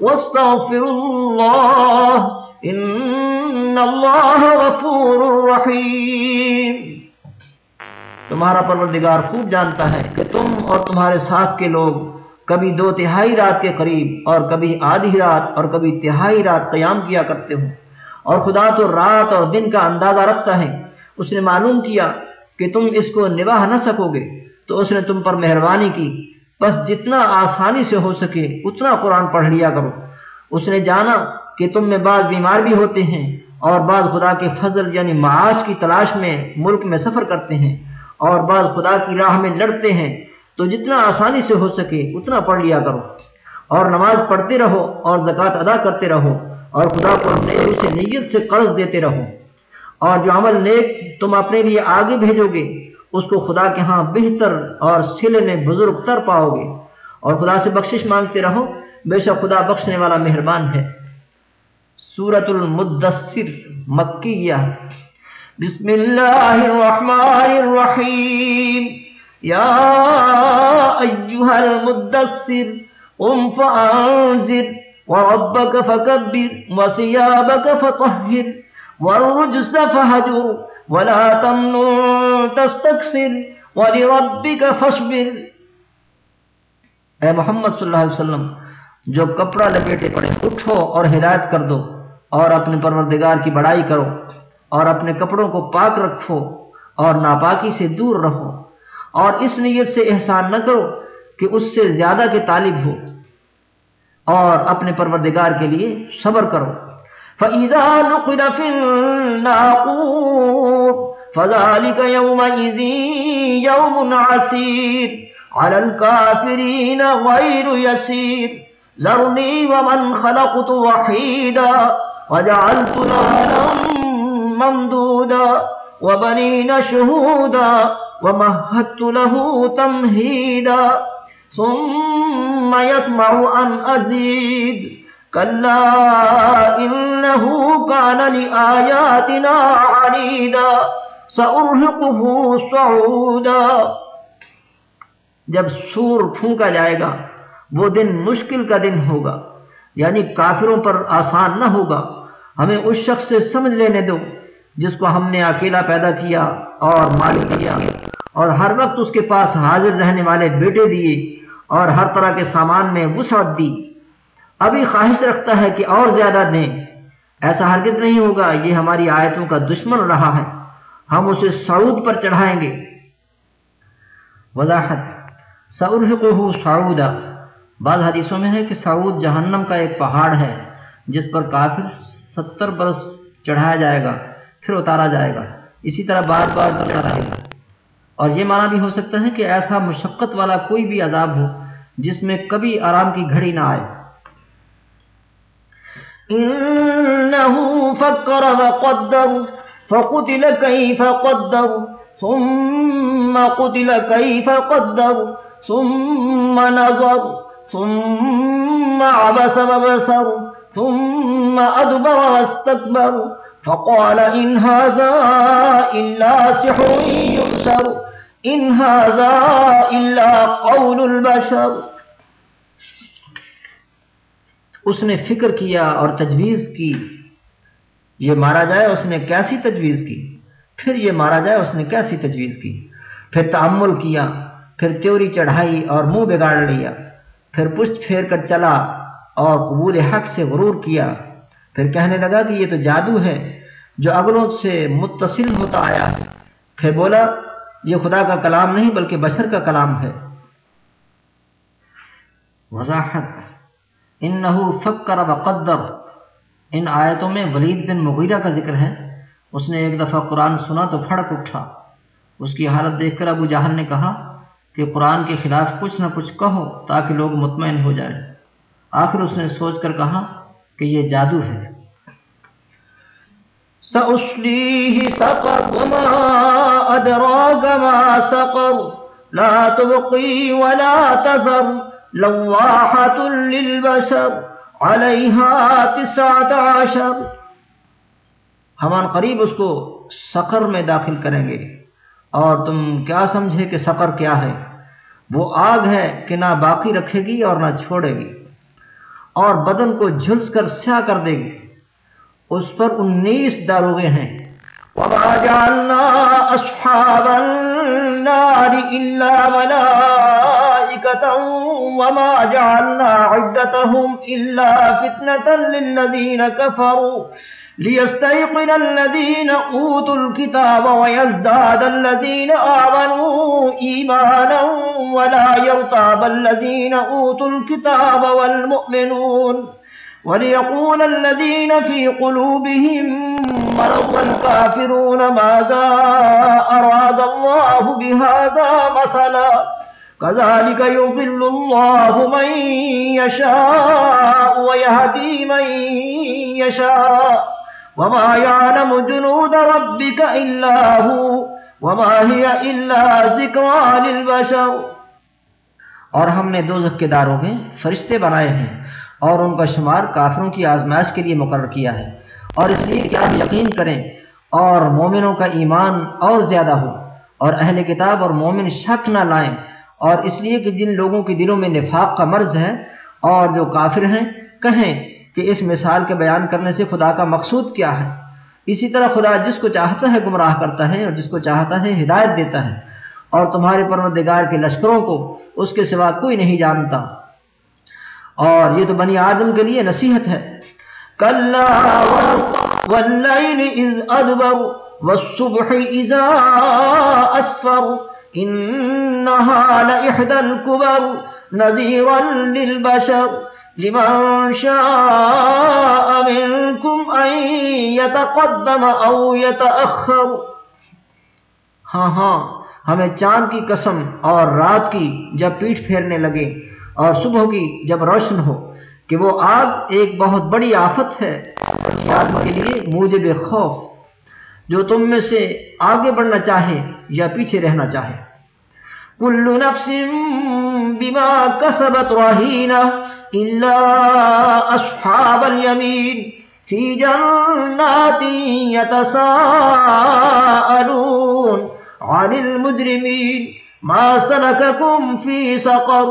واستغفر الله إن الله غفور رحيم تمہارا پروردگار خوب جانتا ہے کہ تم اور تمہارے ساتھ کے لوگ کبھی دو تہائی رات کے قریب اور کبھی آدھی رات اور کبھی تہائی رات قیام کیا کرتے ہو اور خدا تو رات اور دن کا اندازہ رکھتا ہے۔ اس نے معلوم کیا کہ تم اس کو نباہ نہ سکو گے تو اس نے تم پر مہربانی کی۔ بس جتنا آسانی سے ہو سکے اتنا قرآن پڑھ لیا کرو۔ اس نے جانا کہ تم میں بعض بیمار بھی ہوتے ہیں اور بعض خدا کے فضل یعنی معاش کی تلاش میں ملک میں سفر کرتے ہیں اور بعض خدا کی راہ میں لڑتے ہیں۔ تو جتنا آسانی سے ہو سکے اتنا پڑھ لیا کرو اور نماز پڑھتے رہو اور زکوٰۃ ادا کرتے رہو اور خدا کو اپنے سے نیت سے قرض دیتے رہو اور جو عمل نیک تم اپنے لیے آگے بھیجو گے، اس کو خدا کے ہاں بہتر اور سلے میں بزرگ تر پاؤ گے۔ اور خدا سے بخشش مانگتے رہو، بے شک خدا بخشنے والا مہربان ہے۔ سورت المدثر، مکیہ۔ بسم اللہ الرحمن الرحیم۔ یا ایوہ المدثر ام فانذر وربك فكبر، وثيابك فطهر، والرجس فهجر، ولا تمنن تستكسر ولربك فاصبر. اے محمد صلی اللہ علیہ وسلم، جو کپڑا لپیٹے پڑے، اٹھو اور ہدایت کر دو، اور اپنے پروردگار کی بڑائی کرو، اور اپنے کپڑوں کو پاک رکھو، اور ناپاکی سے دور رہو۔ اور اس نیت سے احسان نہ کرو کہ اس سے زیادہ کے طالب ہو اور اپنے پروردگار کے لیے صبر کرو۔ فَإِذَا نُقِرَ فِي النَّاقُورِ فَذَلِكَ يَوْمَئِذٍ يَوْمٌ عَسِيرٌ عَلَى الْكَافِرِينَ غَيْرُ يَسِيرٌ ذَرْنِي وَمَنْ خَلَقْتُ وَحِيدًا وَجَعَلْتُ لَهُ مَمْدُودًا وَبَنِينَ شُهُودًا وَمَهَّدتُ لَهُ تَمْهِيدًا ثم يطمع أن أزيد كلا إنه كان لآياتنا عنيدا سأرهقه صعودا جب سور پھونکا جائے گا، وہ دن مشکل کا دن ہوگا یعنی کافروں پر آسان نہ ہوگا، ہمیں اس شخص سے سمجھ لینے دو۔ جس کو ہم نے اکیلا پیدا کیا اور مالک کیا، اور ہر وقت اس کے پاس حاضر رہنے والے بیٹے دیے اور ہر طرح کے سامان میں وسعت دی۔ ابھی خواہش رکھتا ہے کہ اور زیادہ دیں۔ ایسا ہرگز نہیں ہوگا، یہ ہماری آیتوں کا دشمن رہا ہے۔ ہم اسے سعود پر چڑھائیں گے۔ وضاحت سعود کو سعودہ بعض حدیثوں میں ہے کہ سعود جہنم کا ایک پہاڑ ہے، جس پر کافر ستر برس چڑھایا جائے گا۔ پھر اتارا جائے گا۔ اسی طرح بار بار چڑھتا رہے گا۔ اور یہ معنی بھی ہو سکتا ہے کہ ایسا مشقت والا کوئی بھی عذاب ہو جس میں کبھی آرام کی گھڑی نہ آئے۔ إنه فكر وقدر، فقتل كيف قدر، ثم قتل كيف قدر، ثم نظر، ثم عبس وبسر ثم أدبر واستكبر فقال إن هذا إلا سحر يؤثر إن هذا إلا قول البشر. اس نے فکر کیا اور تجویز کی. یہ مارا جائے اس نے کیسی تجویز کی؟ پھر یہ مارا جائے اس نے کیسی تجویز کی؟ پھر تعمل کیا، پھر تیوری چڑھائی اور منہ بگاڑ لیا، پھر پشت پھیر کر چلا اور قبول حق سے غرور کیا۔ پھر کہنے لگا کہ یہ تو جادو ہے جو اگلوں سے متصل ہوتا آیا ہے۔ پھر بولا، یہ خدا کا کلام نہیں بلکہ بشر کا کلام ہے۔ وضاحت۔ ان فکر وقدر ان آیتوں میں ولید بن مغیرہ کا ذکر ہے۔ اس نے ایک دفعہ قرآن سنا تو پھڑک اٹھا۔ اس کی حالت دیکھ کر ابو جہل نے کہا کہ قرآن کے خلاف کچھ نہ کچھ کہو تاکہ لوگ مطمئن ہو جائیں۔ آخر اس نے سوچ کر کہا کہ یہ جادو ہے۔ سأصليه سقر وما أدراك ما سقر، لا تبقي ولا تذر، لواحة للبشر، عليها تسعة عشر۔ ہمان قریب اس کو سقر میں داخل کریں گے۔ اور تم کیا سمجھے کہ سقر کیا ہے؟ وہ آگ ہے کہ نہ باقی رکھے گی اور نہ چھوڑے گی۔ اور بدن کو جھلس کر سیاہ کر دے گی۔ اس پر انیس داروغے ہیں۔ وما جعلنا أصحاب النار إلا ملائكة وما جعلنا عدتهم إلا فتنة للذين كفروا۔ ليستيقن الذين أوتوا الكتاب ويزداد الذين آمنوا إيمانا ولا يرتاب الذين أوتوا الكتاب والمؤمنون وليقول الذين في قلوبهم مرض الكافرون ماذا أراد الله بهذا مثلا كذلك يضل الله من يشاء ويهدي من يشاء وما يعلم جنود ربك إلا هو وما هي إلا ذكرى للبشر۔ اور ہم نے دوزخ کے داروں میں فرشتے بنائے ہیں اور ان کا شمار کافروں کی آزمائش کے لیے مقرر کیا ہے۔ اور اس لیے کہ آپ یقین کریں اور مومنوں کا ایمان اور زیادہ ہو اور اہل کتاب اور مومن شک نہ لائیں۔ اور اس لیے کہ جن لوگوں کے دلوں میں نفاق کا مرض ہے اور جو کافر ہیں، کہیں کہ اس مثال کے بیان کرنے سے خدا کا مقصود کیا ہے؟ اسی طرح خدا جس کو چاہتا ہے گمراہ کرتا ہے اور جس کو چاہتا ہے ہدایت دیتا ہے، اور تمہارے پروردگار کے لشکروں کو اس کے سوا کوئی نہیں جانتا۔ اور یہ تو بنی آدم کے لیے نصیحت ہے۔ والليل إذ أدبر والصبح إذا أسفر إنها لإحدى الكبر نذيرا للبشر۔ لمن شاء منكم أن يتقدم أو يتأخر۔ ہاں ہاں ہمیں چاند کی قسم اور رات کی جب پیٹ پھیرنے لگے اور صبح کی جب روشن ہو کہ وہ آگ ایک بہت بڑی آفت ہے کے لیے موجب خوف۔ جو تم میں سے آگے بڑھنا چاہے یا پیچھے رہنا چاہے۔ كل نفس بما كسبت رهينة إلا أصحاب اليمين في جنات يتساءلون عن المجرمين ما سنككم في سقر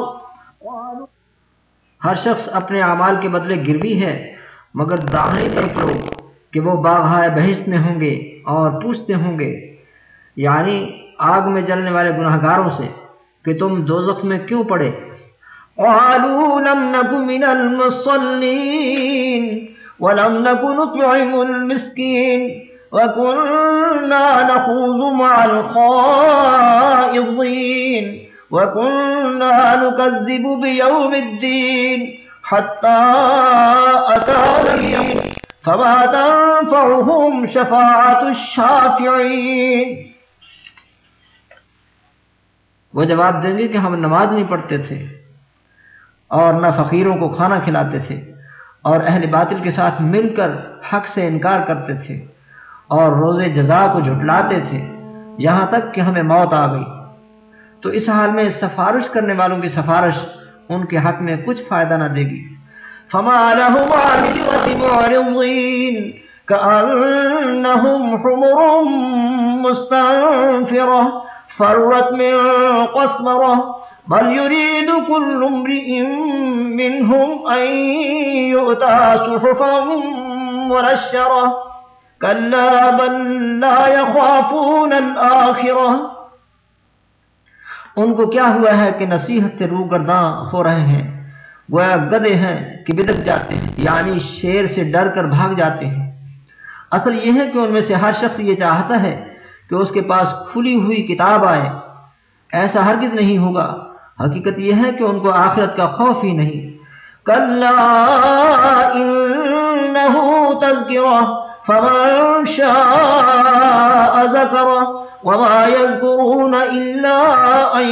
ہر شخص اپنے اعمال کے بدلے گروی ہے، مگر داہنے دیکھ لو کہ وہ باغائے بحث میں ہوں گے اور پوچھتے ہوں گے یعنی آگ میں جلنے والے گناہ گاروں سے کہ تم دوزخ میں کیوں پڑے؟ قالوا لم نك من المصلين ولم نك نطعم المسكين وكنا نخوض مع الخائضين وكنا نكذب بيوم الدين حتى أتانا اليوم فما تنفعهم شفاعة الشافعين وہ جواب دیں گے کہ ہم نماز نہیں پڑھتے تھے اور نہ فقیروں کو کھانا کھلاتے تھے اور اہل باطل کے ساتھ مل کر حق سے انکار کرتے تھے اور روز جزا کو جھٹلاتے تھے، یہاں تک کہ ہمیں موت آ گئی۔ تو اس حال میں سفارش کرنے والوں کی سفارش ان کے حق میں کچھ فائدہ نہ دے گی۔ فما لهم فرت من قسمرة بل يريد كل امرئ منهم أن يؤتى صحفا مرشرة كلا بل لا يخافون الآخرة ان کو کیا ہوا ہے کہ نصیحت سے روگرداں ہو رہے ہیں۔ گویا گدے ہیں کہ بدک جاتے ہیں یعنی شیر سے ڈر کر بھاگ جاتے ہیں۔ اصل یہ ہے کہ ان میں سے ہر شخص یہ چاہتا ہے کہ اس کے پاس کھلی ہوئی کتاب آئے۔ ایسا ہرگز نہیں ہوگا۔ حقیقت یہ ہے کہ ان کو آخرت کا خوف ہی نہیں۔ وما يذكرون إلا أن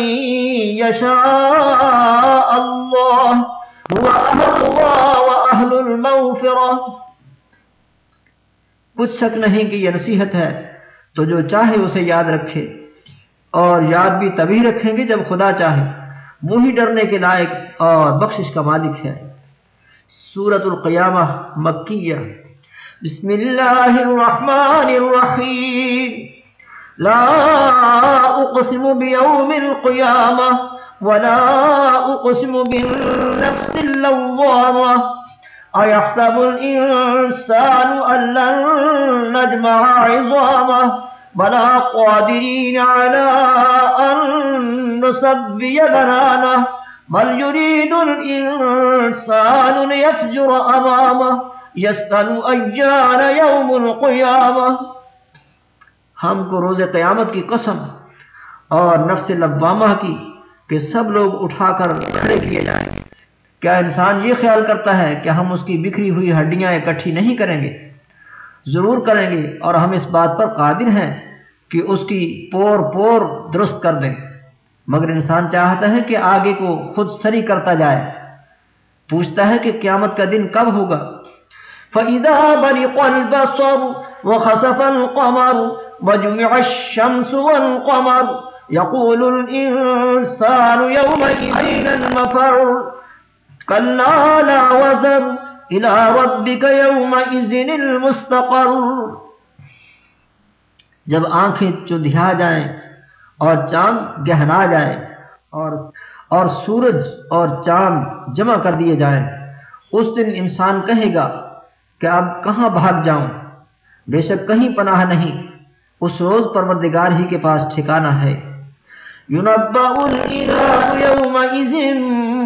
يشاء الله هو أهل الله وأهل المغفرة کچھ شک نہیں کہ یہ نصیحت ہے۔ تو جو چاہے اسے یاد رکھے اور یاد بھی تبھی رکھیں گے جب خدا چاہے۔ وہی ڈرنے کے لائق اور بخشش کا مالک ہے۔ سورت القیامہ مکیہ۔ بسم اللہ الرحمن الرحیم۔ لا أقسم بيوم القيامة ولا أقسم بالنفس اللوامة أيحسب الإنسان أن لن نجمع عظامه؟ بلا قادرين على أن نسبي بنانه؟ بل يريد الإنسان ليفجر أمامه، يسأل أيان يوم القيامة؟ ہم کو روز قیامت کی قسم اور نفس لبامہ کی کہ سب لوگ اٹھا کر کھڑے کیے جائیں۔ گے کیا انسان یہ خیال کرتا ہے کہ ہم اس کی بکھری ہوئی ہڈیاں اکٹھی نہیں کریں گے؟ ضرور کریں گے اور ہم اس بات پر قادر ہیں کہ اس کی پور پور درست کر دیں۔ مگر انسان چاہتا ہے کہ آگے کو خود سری کرتا جائے۔ پوچھتا ہے کہ قیامت کا دن کب ہوگا۔ فَإِذَا بَرِقَ الْبَصَرُ وَخَسَفَ الْقَمَرُ وجمع الشمس والقمر يقول الإنسان يومئذ المفر كلا لا وزر إلى ربك يومئذ المستقر جب آنکھیں چندھیا جائیں اور چاند گہرا جائے اور اور سورج اور چاند جمع کر دیے جائیں، اس دن انسان کہے گا کہ اب کہاں بھاگ جاؤں؟ بے شک کہیں پناہ نہیں، اس روز پروردگار ہی کے پاس ٹھکانہ ہے۔ ينبأ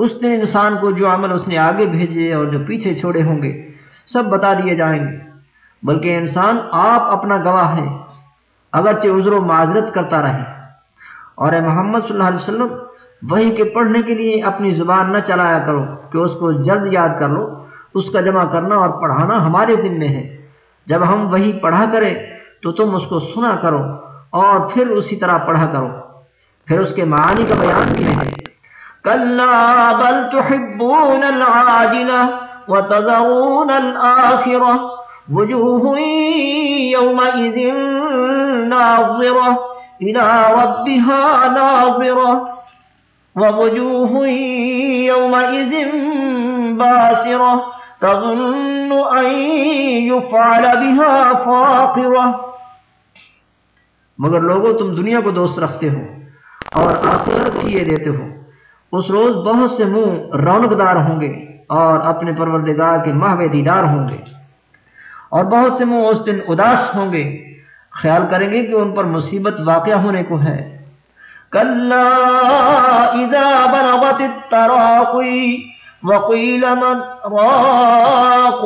اس دن انسان کو جو عمل اس نے آگے بھیجے اور جو پیچھے چھوڑے ہوں گے، سب بتا دیے جائیں گے۔ بلکہ انسان آپ اپنا گواہ ہے، اگرچہ عذر و معذرت کرتا رہے۔ اور اے محمد صلی اللہ علیہ وسلم، وہی کے پڑھنے کے لیے اپنی زبان نہ چلایا کرو کہ اس کو جلد یاد کر لو۔ اس کا جمع کرنا اور پڑھانا ہمارے دن میں ہے۔ جب ہم وہی پڑھا کریں تو تم اس کو سنا کرو اور پھر اسی طرح پڑھا کرو۔ پھر اس کے معانی کا بیان بھی ہے۔ كلا بل تحبون العاجلة وتذرون الآخرة وجوه يومئذ ناظرة إلى ربها ناظرة ووجوه يومئذ باسرة تظن أن يفعل بها فاقرة مگر لوگوں تم دنیا کو دوست رکھتے ہو اور آخرت کیے دیتے ہو اس روز بہت سے منہ رونق دار ہوں گے اور اپنے پروردگار کے مہوے دیدار ہوں گے اور بہت سے منہ اس دن اداس ہوں گے۔ خیال کریں گے کہ ان پر مصیبت واقع ہونے کو ہے۔ كلا بلغت التراقي وقيل من راق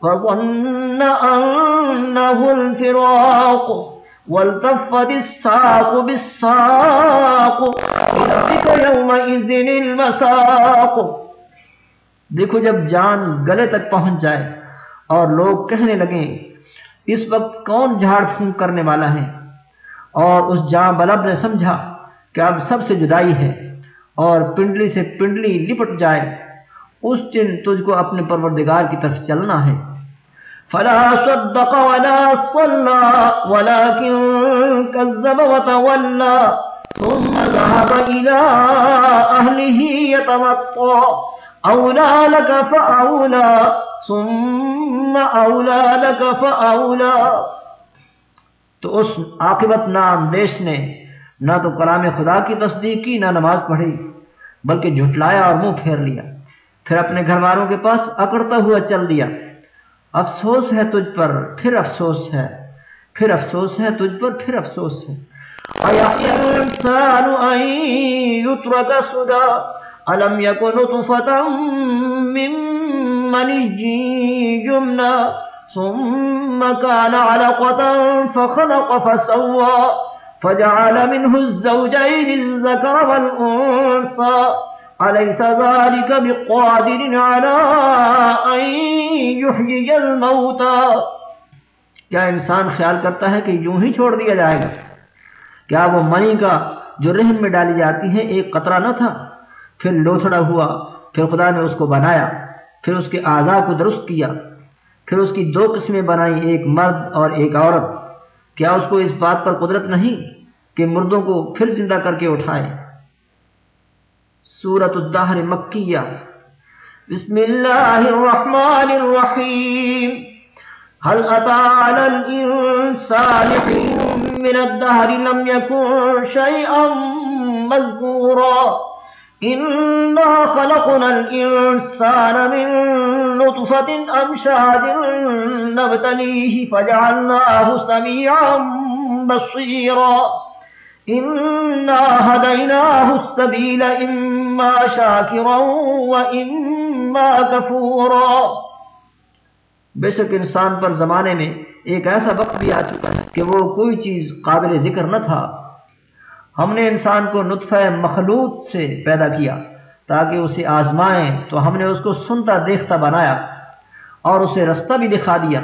فظن أنه الفراق۔ والتفت الساق بالساق إلى يومئذ المساق۔ دیکھو جب جان گلے تک پہنچ جائے اور لوگ کہنے لگیں، اس وقت کون جھاڑ پھونک کرنے والا ہے؟ اور اس جاں بلب نے سمجھا کہ اب سب سے جدائی ہے اور پنڈلی سے پنڈلی لپٹ جائے، اس دن تجھ کو اپنے پروردگار کی طرف چلنا ہے۔ فلا صدق ولا صلى، ولكن كذب وتولى، ثم ذهب إلى أهله يتمطى. أولى لك فأولى، ثم أولى لك فأولى. تو اس عاقبت نام دیش نے نہ تو کلام خدا کی تصدیق کی، نہ نماز پڑھی، بلکہ جھٹلایا اور منہ پھیر لیا۔ پھر اپنے گھر والوں کے پاس اکڑتا ہوا چل دیا۔ افسوس ہے تجھ پر، پھر افسوس ہے۔ پھر افسوس ہے تجھ پر، پھر افسوس ہے۔ ألم يكن من مني ثم كان علقة فخلق فسوى فجعل منه الزوجين الذكر والأنثى أليس ذلك بقادر على أن يحيي الموتى؟ کیا انسان خیال کرتا ہے کہ یوں ہی چھوڑ دیا جائے گا؟ کیا وہ منی کا جو رحم میں ڈالی جاتی ہے ایک قطرہ نہ تھا؟ پھر لوتھڑا ہوا، پھر خدا نے اس کو بنایا، پھر اس کے اعضاء کو درست کیا، پھر اس کی دو قسمیں بنائی، ایک مرد اور ایک عورت۔ کیا اس کو اس بات پر قدرت نہیں کہ مردوں کو پھر زندہ کر کے اٹھائے؟ سورت الدہر مکیہ بسم اللہ الرحمن الرحیم هل أتى على الإنسان حين من الدهر لم يكن شيئا مذكورا؟ إنا خلقنا الإنسان من نطفة أمشاد نبتليه فجعلناه سميعا بصيرا. إنا هديناه السبيل إما شاكرا وإما كفورا۔ بے شک انسان پر زمانے میں ایک ایسا وقت بھی آ چکا ہے کہ وہ کوئی چیز قابل ذکر نہ تھا۔ ہم نے انسان کو نطفہ مخلوط سے پیدا کیا تاکہ اسے آزمائیں، تو ہم نے اس کو سنتا دیکھتا بنایا اور اسے رستہ بھی دکھا دیا۔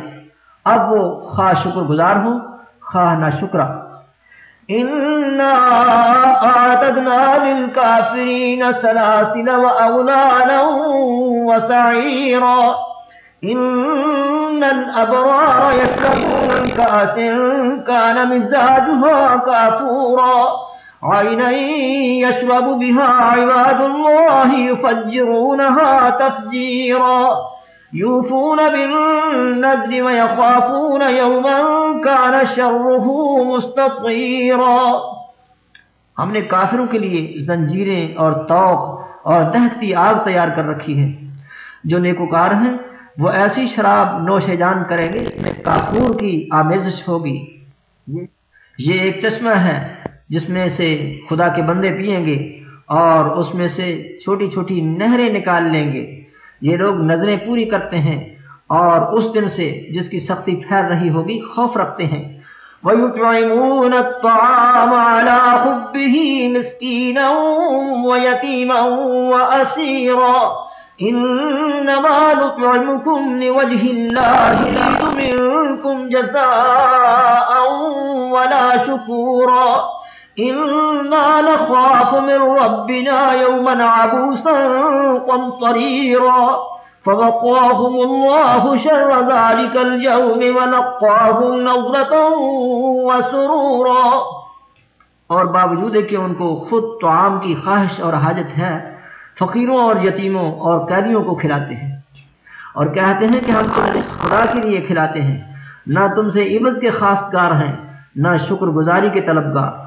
اب وہ خواہ شکر گزار ہوں، خواہ نہ شکرا إن الأبرار يشربون كأس كان مزاجها كافورا عينا يشرب بها عباد الله يفجرونها تفجيرا يوفون بالنذر ويخافون يوما كان شره مستطيرا۔ ہم نے کافروں کے لیے زنجیریں اور توق اور دہتی آگ تیار کر رکھی ہے جو نیکوکار ہیں، وہ ایسی شراب نوش جان کریں گے جس میں کافور کی آمیزش ہوگی۔ یہ ایک چشمہ ہے جس میں سے خدا کے بندے پیئیں گے اور اس میں سے چھوٹی چھوٹی نہریں نکال لیں گے۔ یہ لوگ نظریں پوری کرتے ہیں اور اس دن سے جس کی سختی پھیل رہی ہوگی خوف رکھتے ہیں۔ وَيُطْعِمُونَ الطَّعَامَ عَلَى حُبِّهِ مِسْكِينًا وَيَتِيمًا وَأَسِيرًا انما نطعمكم لوجه الله لا منكم جزاء ولا شكورا إنا نخاف من ربنا يوما عبوسا قمطريرا فوقاهم الله شر ذلك اليوم ونقاهم نظرة وسرورا اور باوجود ہے کہ ان کو خود طعام کی خواہش اور حاجت ہے، فقیروں اور یتیموں اور قیدیوں کو کھلاتے ہیں۔ اور کہتے ہیں کہ ہم تمہیں خدا کے لیے کھلاتے ہیں۔ نہ تم سے عبت کے خاص گار ہیں، نہ شکر گزاری کے طلبگار۔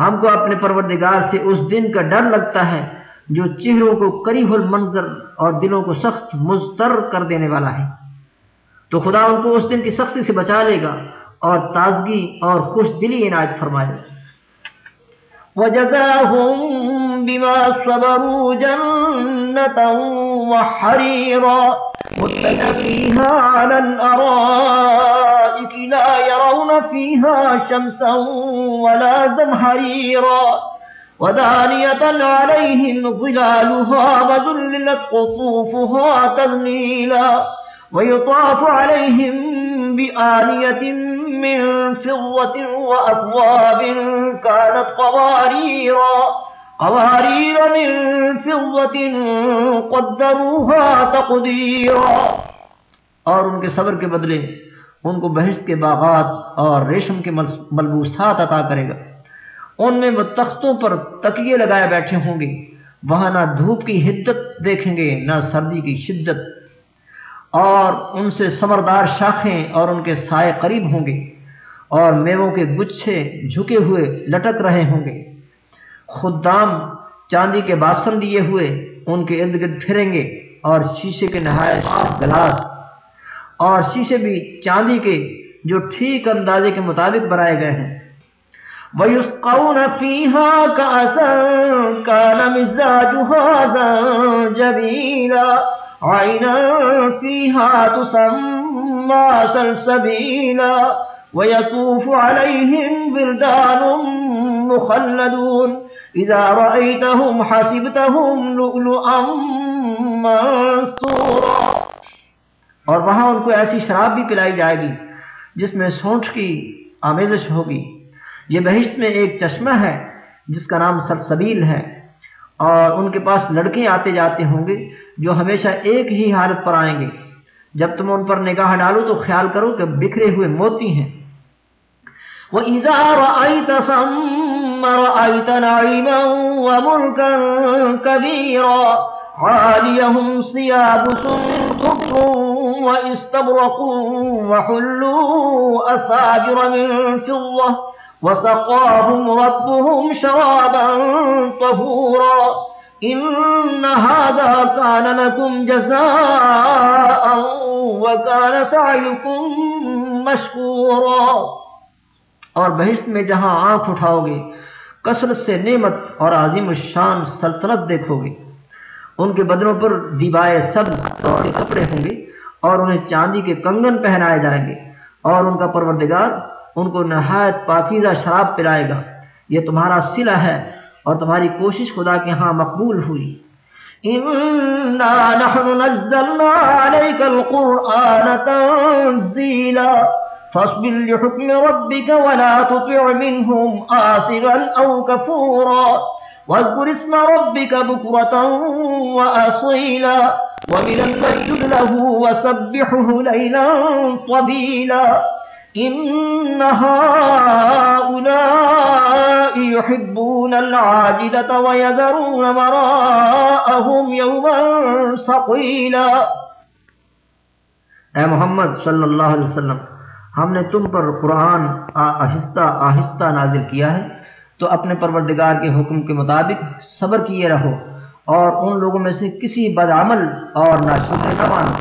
ہم کو اپنے پروردگار سے اس دن کا ڈر لگتا ہے جو چہروں کو قریب المنظر اور دلوں کو سخت مزتر کر دینے والا ہے۔ تو خدا ان کو اس دن کی سختی سے بچا لے گا اور تازگی اور خوش دلی عنایت فرمائے۔ گا وجزاهم بما صبروا جنة وحريرا۔ متكئين على الأرائك لا يرون فيها شمسا ولا زمهريرا ودانية عليهم ظلالها وذللت قطوفها تذليلا ويطاف عليهم بآنية من فضة وأكواب كانت قواريرا قوارير من فضة قدروها تقديرا۔ اور ان کے صبر کے بدلے ان کو بہشت کے باغات اور ریشم کے ملبوسات عطا کرے گا۔ ان میں وہ تختوں پر تکیے لگائے بیٹھے ہوں گے۔ وہاں نہ دھوپ کی حدت دیکھیں گے، نہ سردی کی شدت۔ اور ان سے سمردار شاخیں اور ان کے سائے قریب ہوں گے۔ اور میووں کے گچھے جھکے ہوئے لٹک رہے ہوں گے۔ خدام چاندی کے باسن دیے ہوئے ان کے ارد گرد پھریں گے اور شیشے کے نہایت گلاس اور شیشے بھی چاندی کے جو ٹھیک اندازے کے مطابق بنائے گئے ہیں۔ ويسقون فيها كأسا كان مزاجها زنجبيلا عينا فيها تسمى سلسبيلا ويطوف عليهم بردان مخلدون إذا رأيتهم حسبتهم لؤلؤا منصورا اور وہاں ان کو ایسی شراب بھی پلائی جائے گی جس میں سونٹ کی آمیزش ہوگی۔ یہ بہشت میں ایک چشمہ ہے جس کا نام سرسبیل ہے۔ اور ان کے پاس لڑکے آتے جاتے ہوں گے جو ہمیشہ ایک ہی حالت پر آئیں گے۔ جب تم ان پر نگاہ ڈالو تو خیال کرو کہ بکھرے ہوئے موتی ہیں۔ وَإِذَا رَأَيْتَ ثَمَّ رَأَيْتَ نَعِيمًا وَمُلْكًا كَبِيرًا عَالِيَهُمْ ثِيَابُ سُندُسٍ وَإِسْتَبْرَقٌ وَحُلُّوا أَسَاوِرَ مِن فِضَّةٍ وسقاهم ربهم شرابا طهورا إن هذا كان لكم جزاء وكان سعيكم مشكورا اور بہشت میں جہاں آنکھ اٹھاؤ گے کثرت سے نعمت اور عظیم الشان سلطنت دیکھو گے۔ ان کے بدنوں پر دیبائے سبز اور کپڑے ہوں گے اور انہیں چاندی کے کنگن پہنائے جائیں گے اور ان کا پروردگار ان کو نہایت پاکیزہ شراب پلائے گا۔ یہ تمہارا سلا ہے اور تمہاری کوشش خدا کے ہاں مقبول ہوئی۔ نحن نزلنا عليك القرآن تنزيلا۔ فاصبر لحكم ربك ولا تطع منهم آسرا أو كفورا. واذكر اسم ربك بكرة وأصيلا. ومن المجد له وسبحه ليلا طبيلا ان هؤلاء يحبون العاجلة ويذرون مراءهم يوما سقيلا اے محمد صلی اللہ علیہ وسلم ہم نے تم پر قرآن آہستہ آہستہ نازل کیا ہے۔ تو اپنے پروردگار کے حکم کے مطابق صبر کیے رہو اور ان لوگوں میں سے کسی بدعمل اور ناشکر نہ مانو۔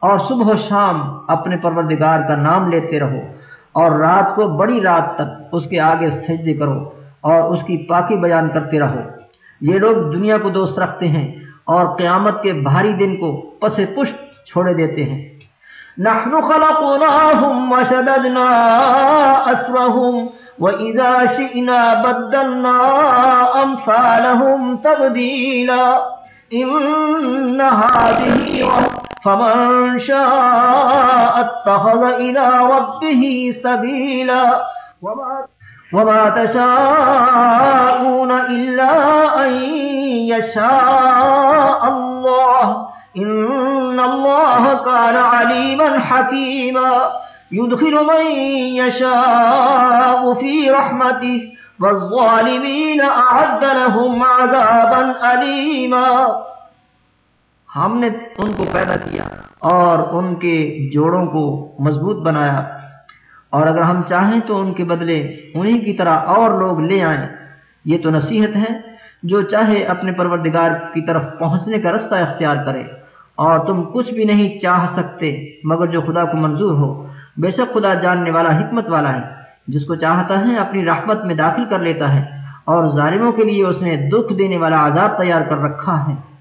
اور صبح و شام اپنے پروردگار کا نام لیتے رہو اور رات کو بڑی رات تک اس کے آگے سجدے کرو اور اس کی پاکی بیان کرتے رہو۔ یہ لوگ دنیا کو دوست رکھتے ہیں اور قیامت کے بھاری دن کو پس پشت چھوڑے دیتے ہیں۔ نحن خلقناهم وشددنا أسرهم وإذا شئنا بدلنا أمثالهم تبديلا إن هذه فمن شاء اتخذ إلى ربه سبيلا. وما وما تشاءون إلا أن يشاء الله. إن الله كان عليما حكيما يدخل من يشاء في رحمته والظالمين أعد لهم عذابا أليما۔ ہم نے ان کو پیدا کیا اور ان کے جوڑوں کو مضبوط بنایا۔ اور اگر ہم چاہیں تو ان کے بدلے انہی کی طرح اور لوگ لے آئیں۔ یہ تو نصیحت ہے جو چاہے اپنے پروردگار کی طرف پہنچنے کا رستہ اختیار کرے۔ اور تم کچھ بھی نہیں چاہ سکتے مگر جو خدا کو منظور ہو۔ بے شک خدا جاننے والا حکمت والا ہے، جس کو چاہتا ہے اپنی رحمت میں داخل کر لیتا ہے اور ظالموں کے لیے اس نے دکھ دینے والا عذاب تیار کر رکھا ہے۔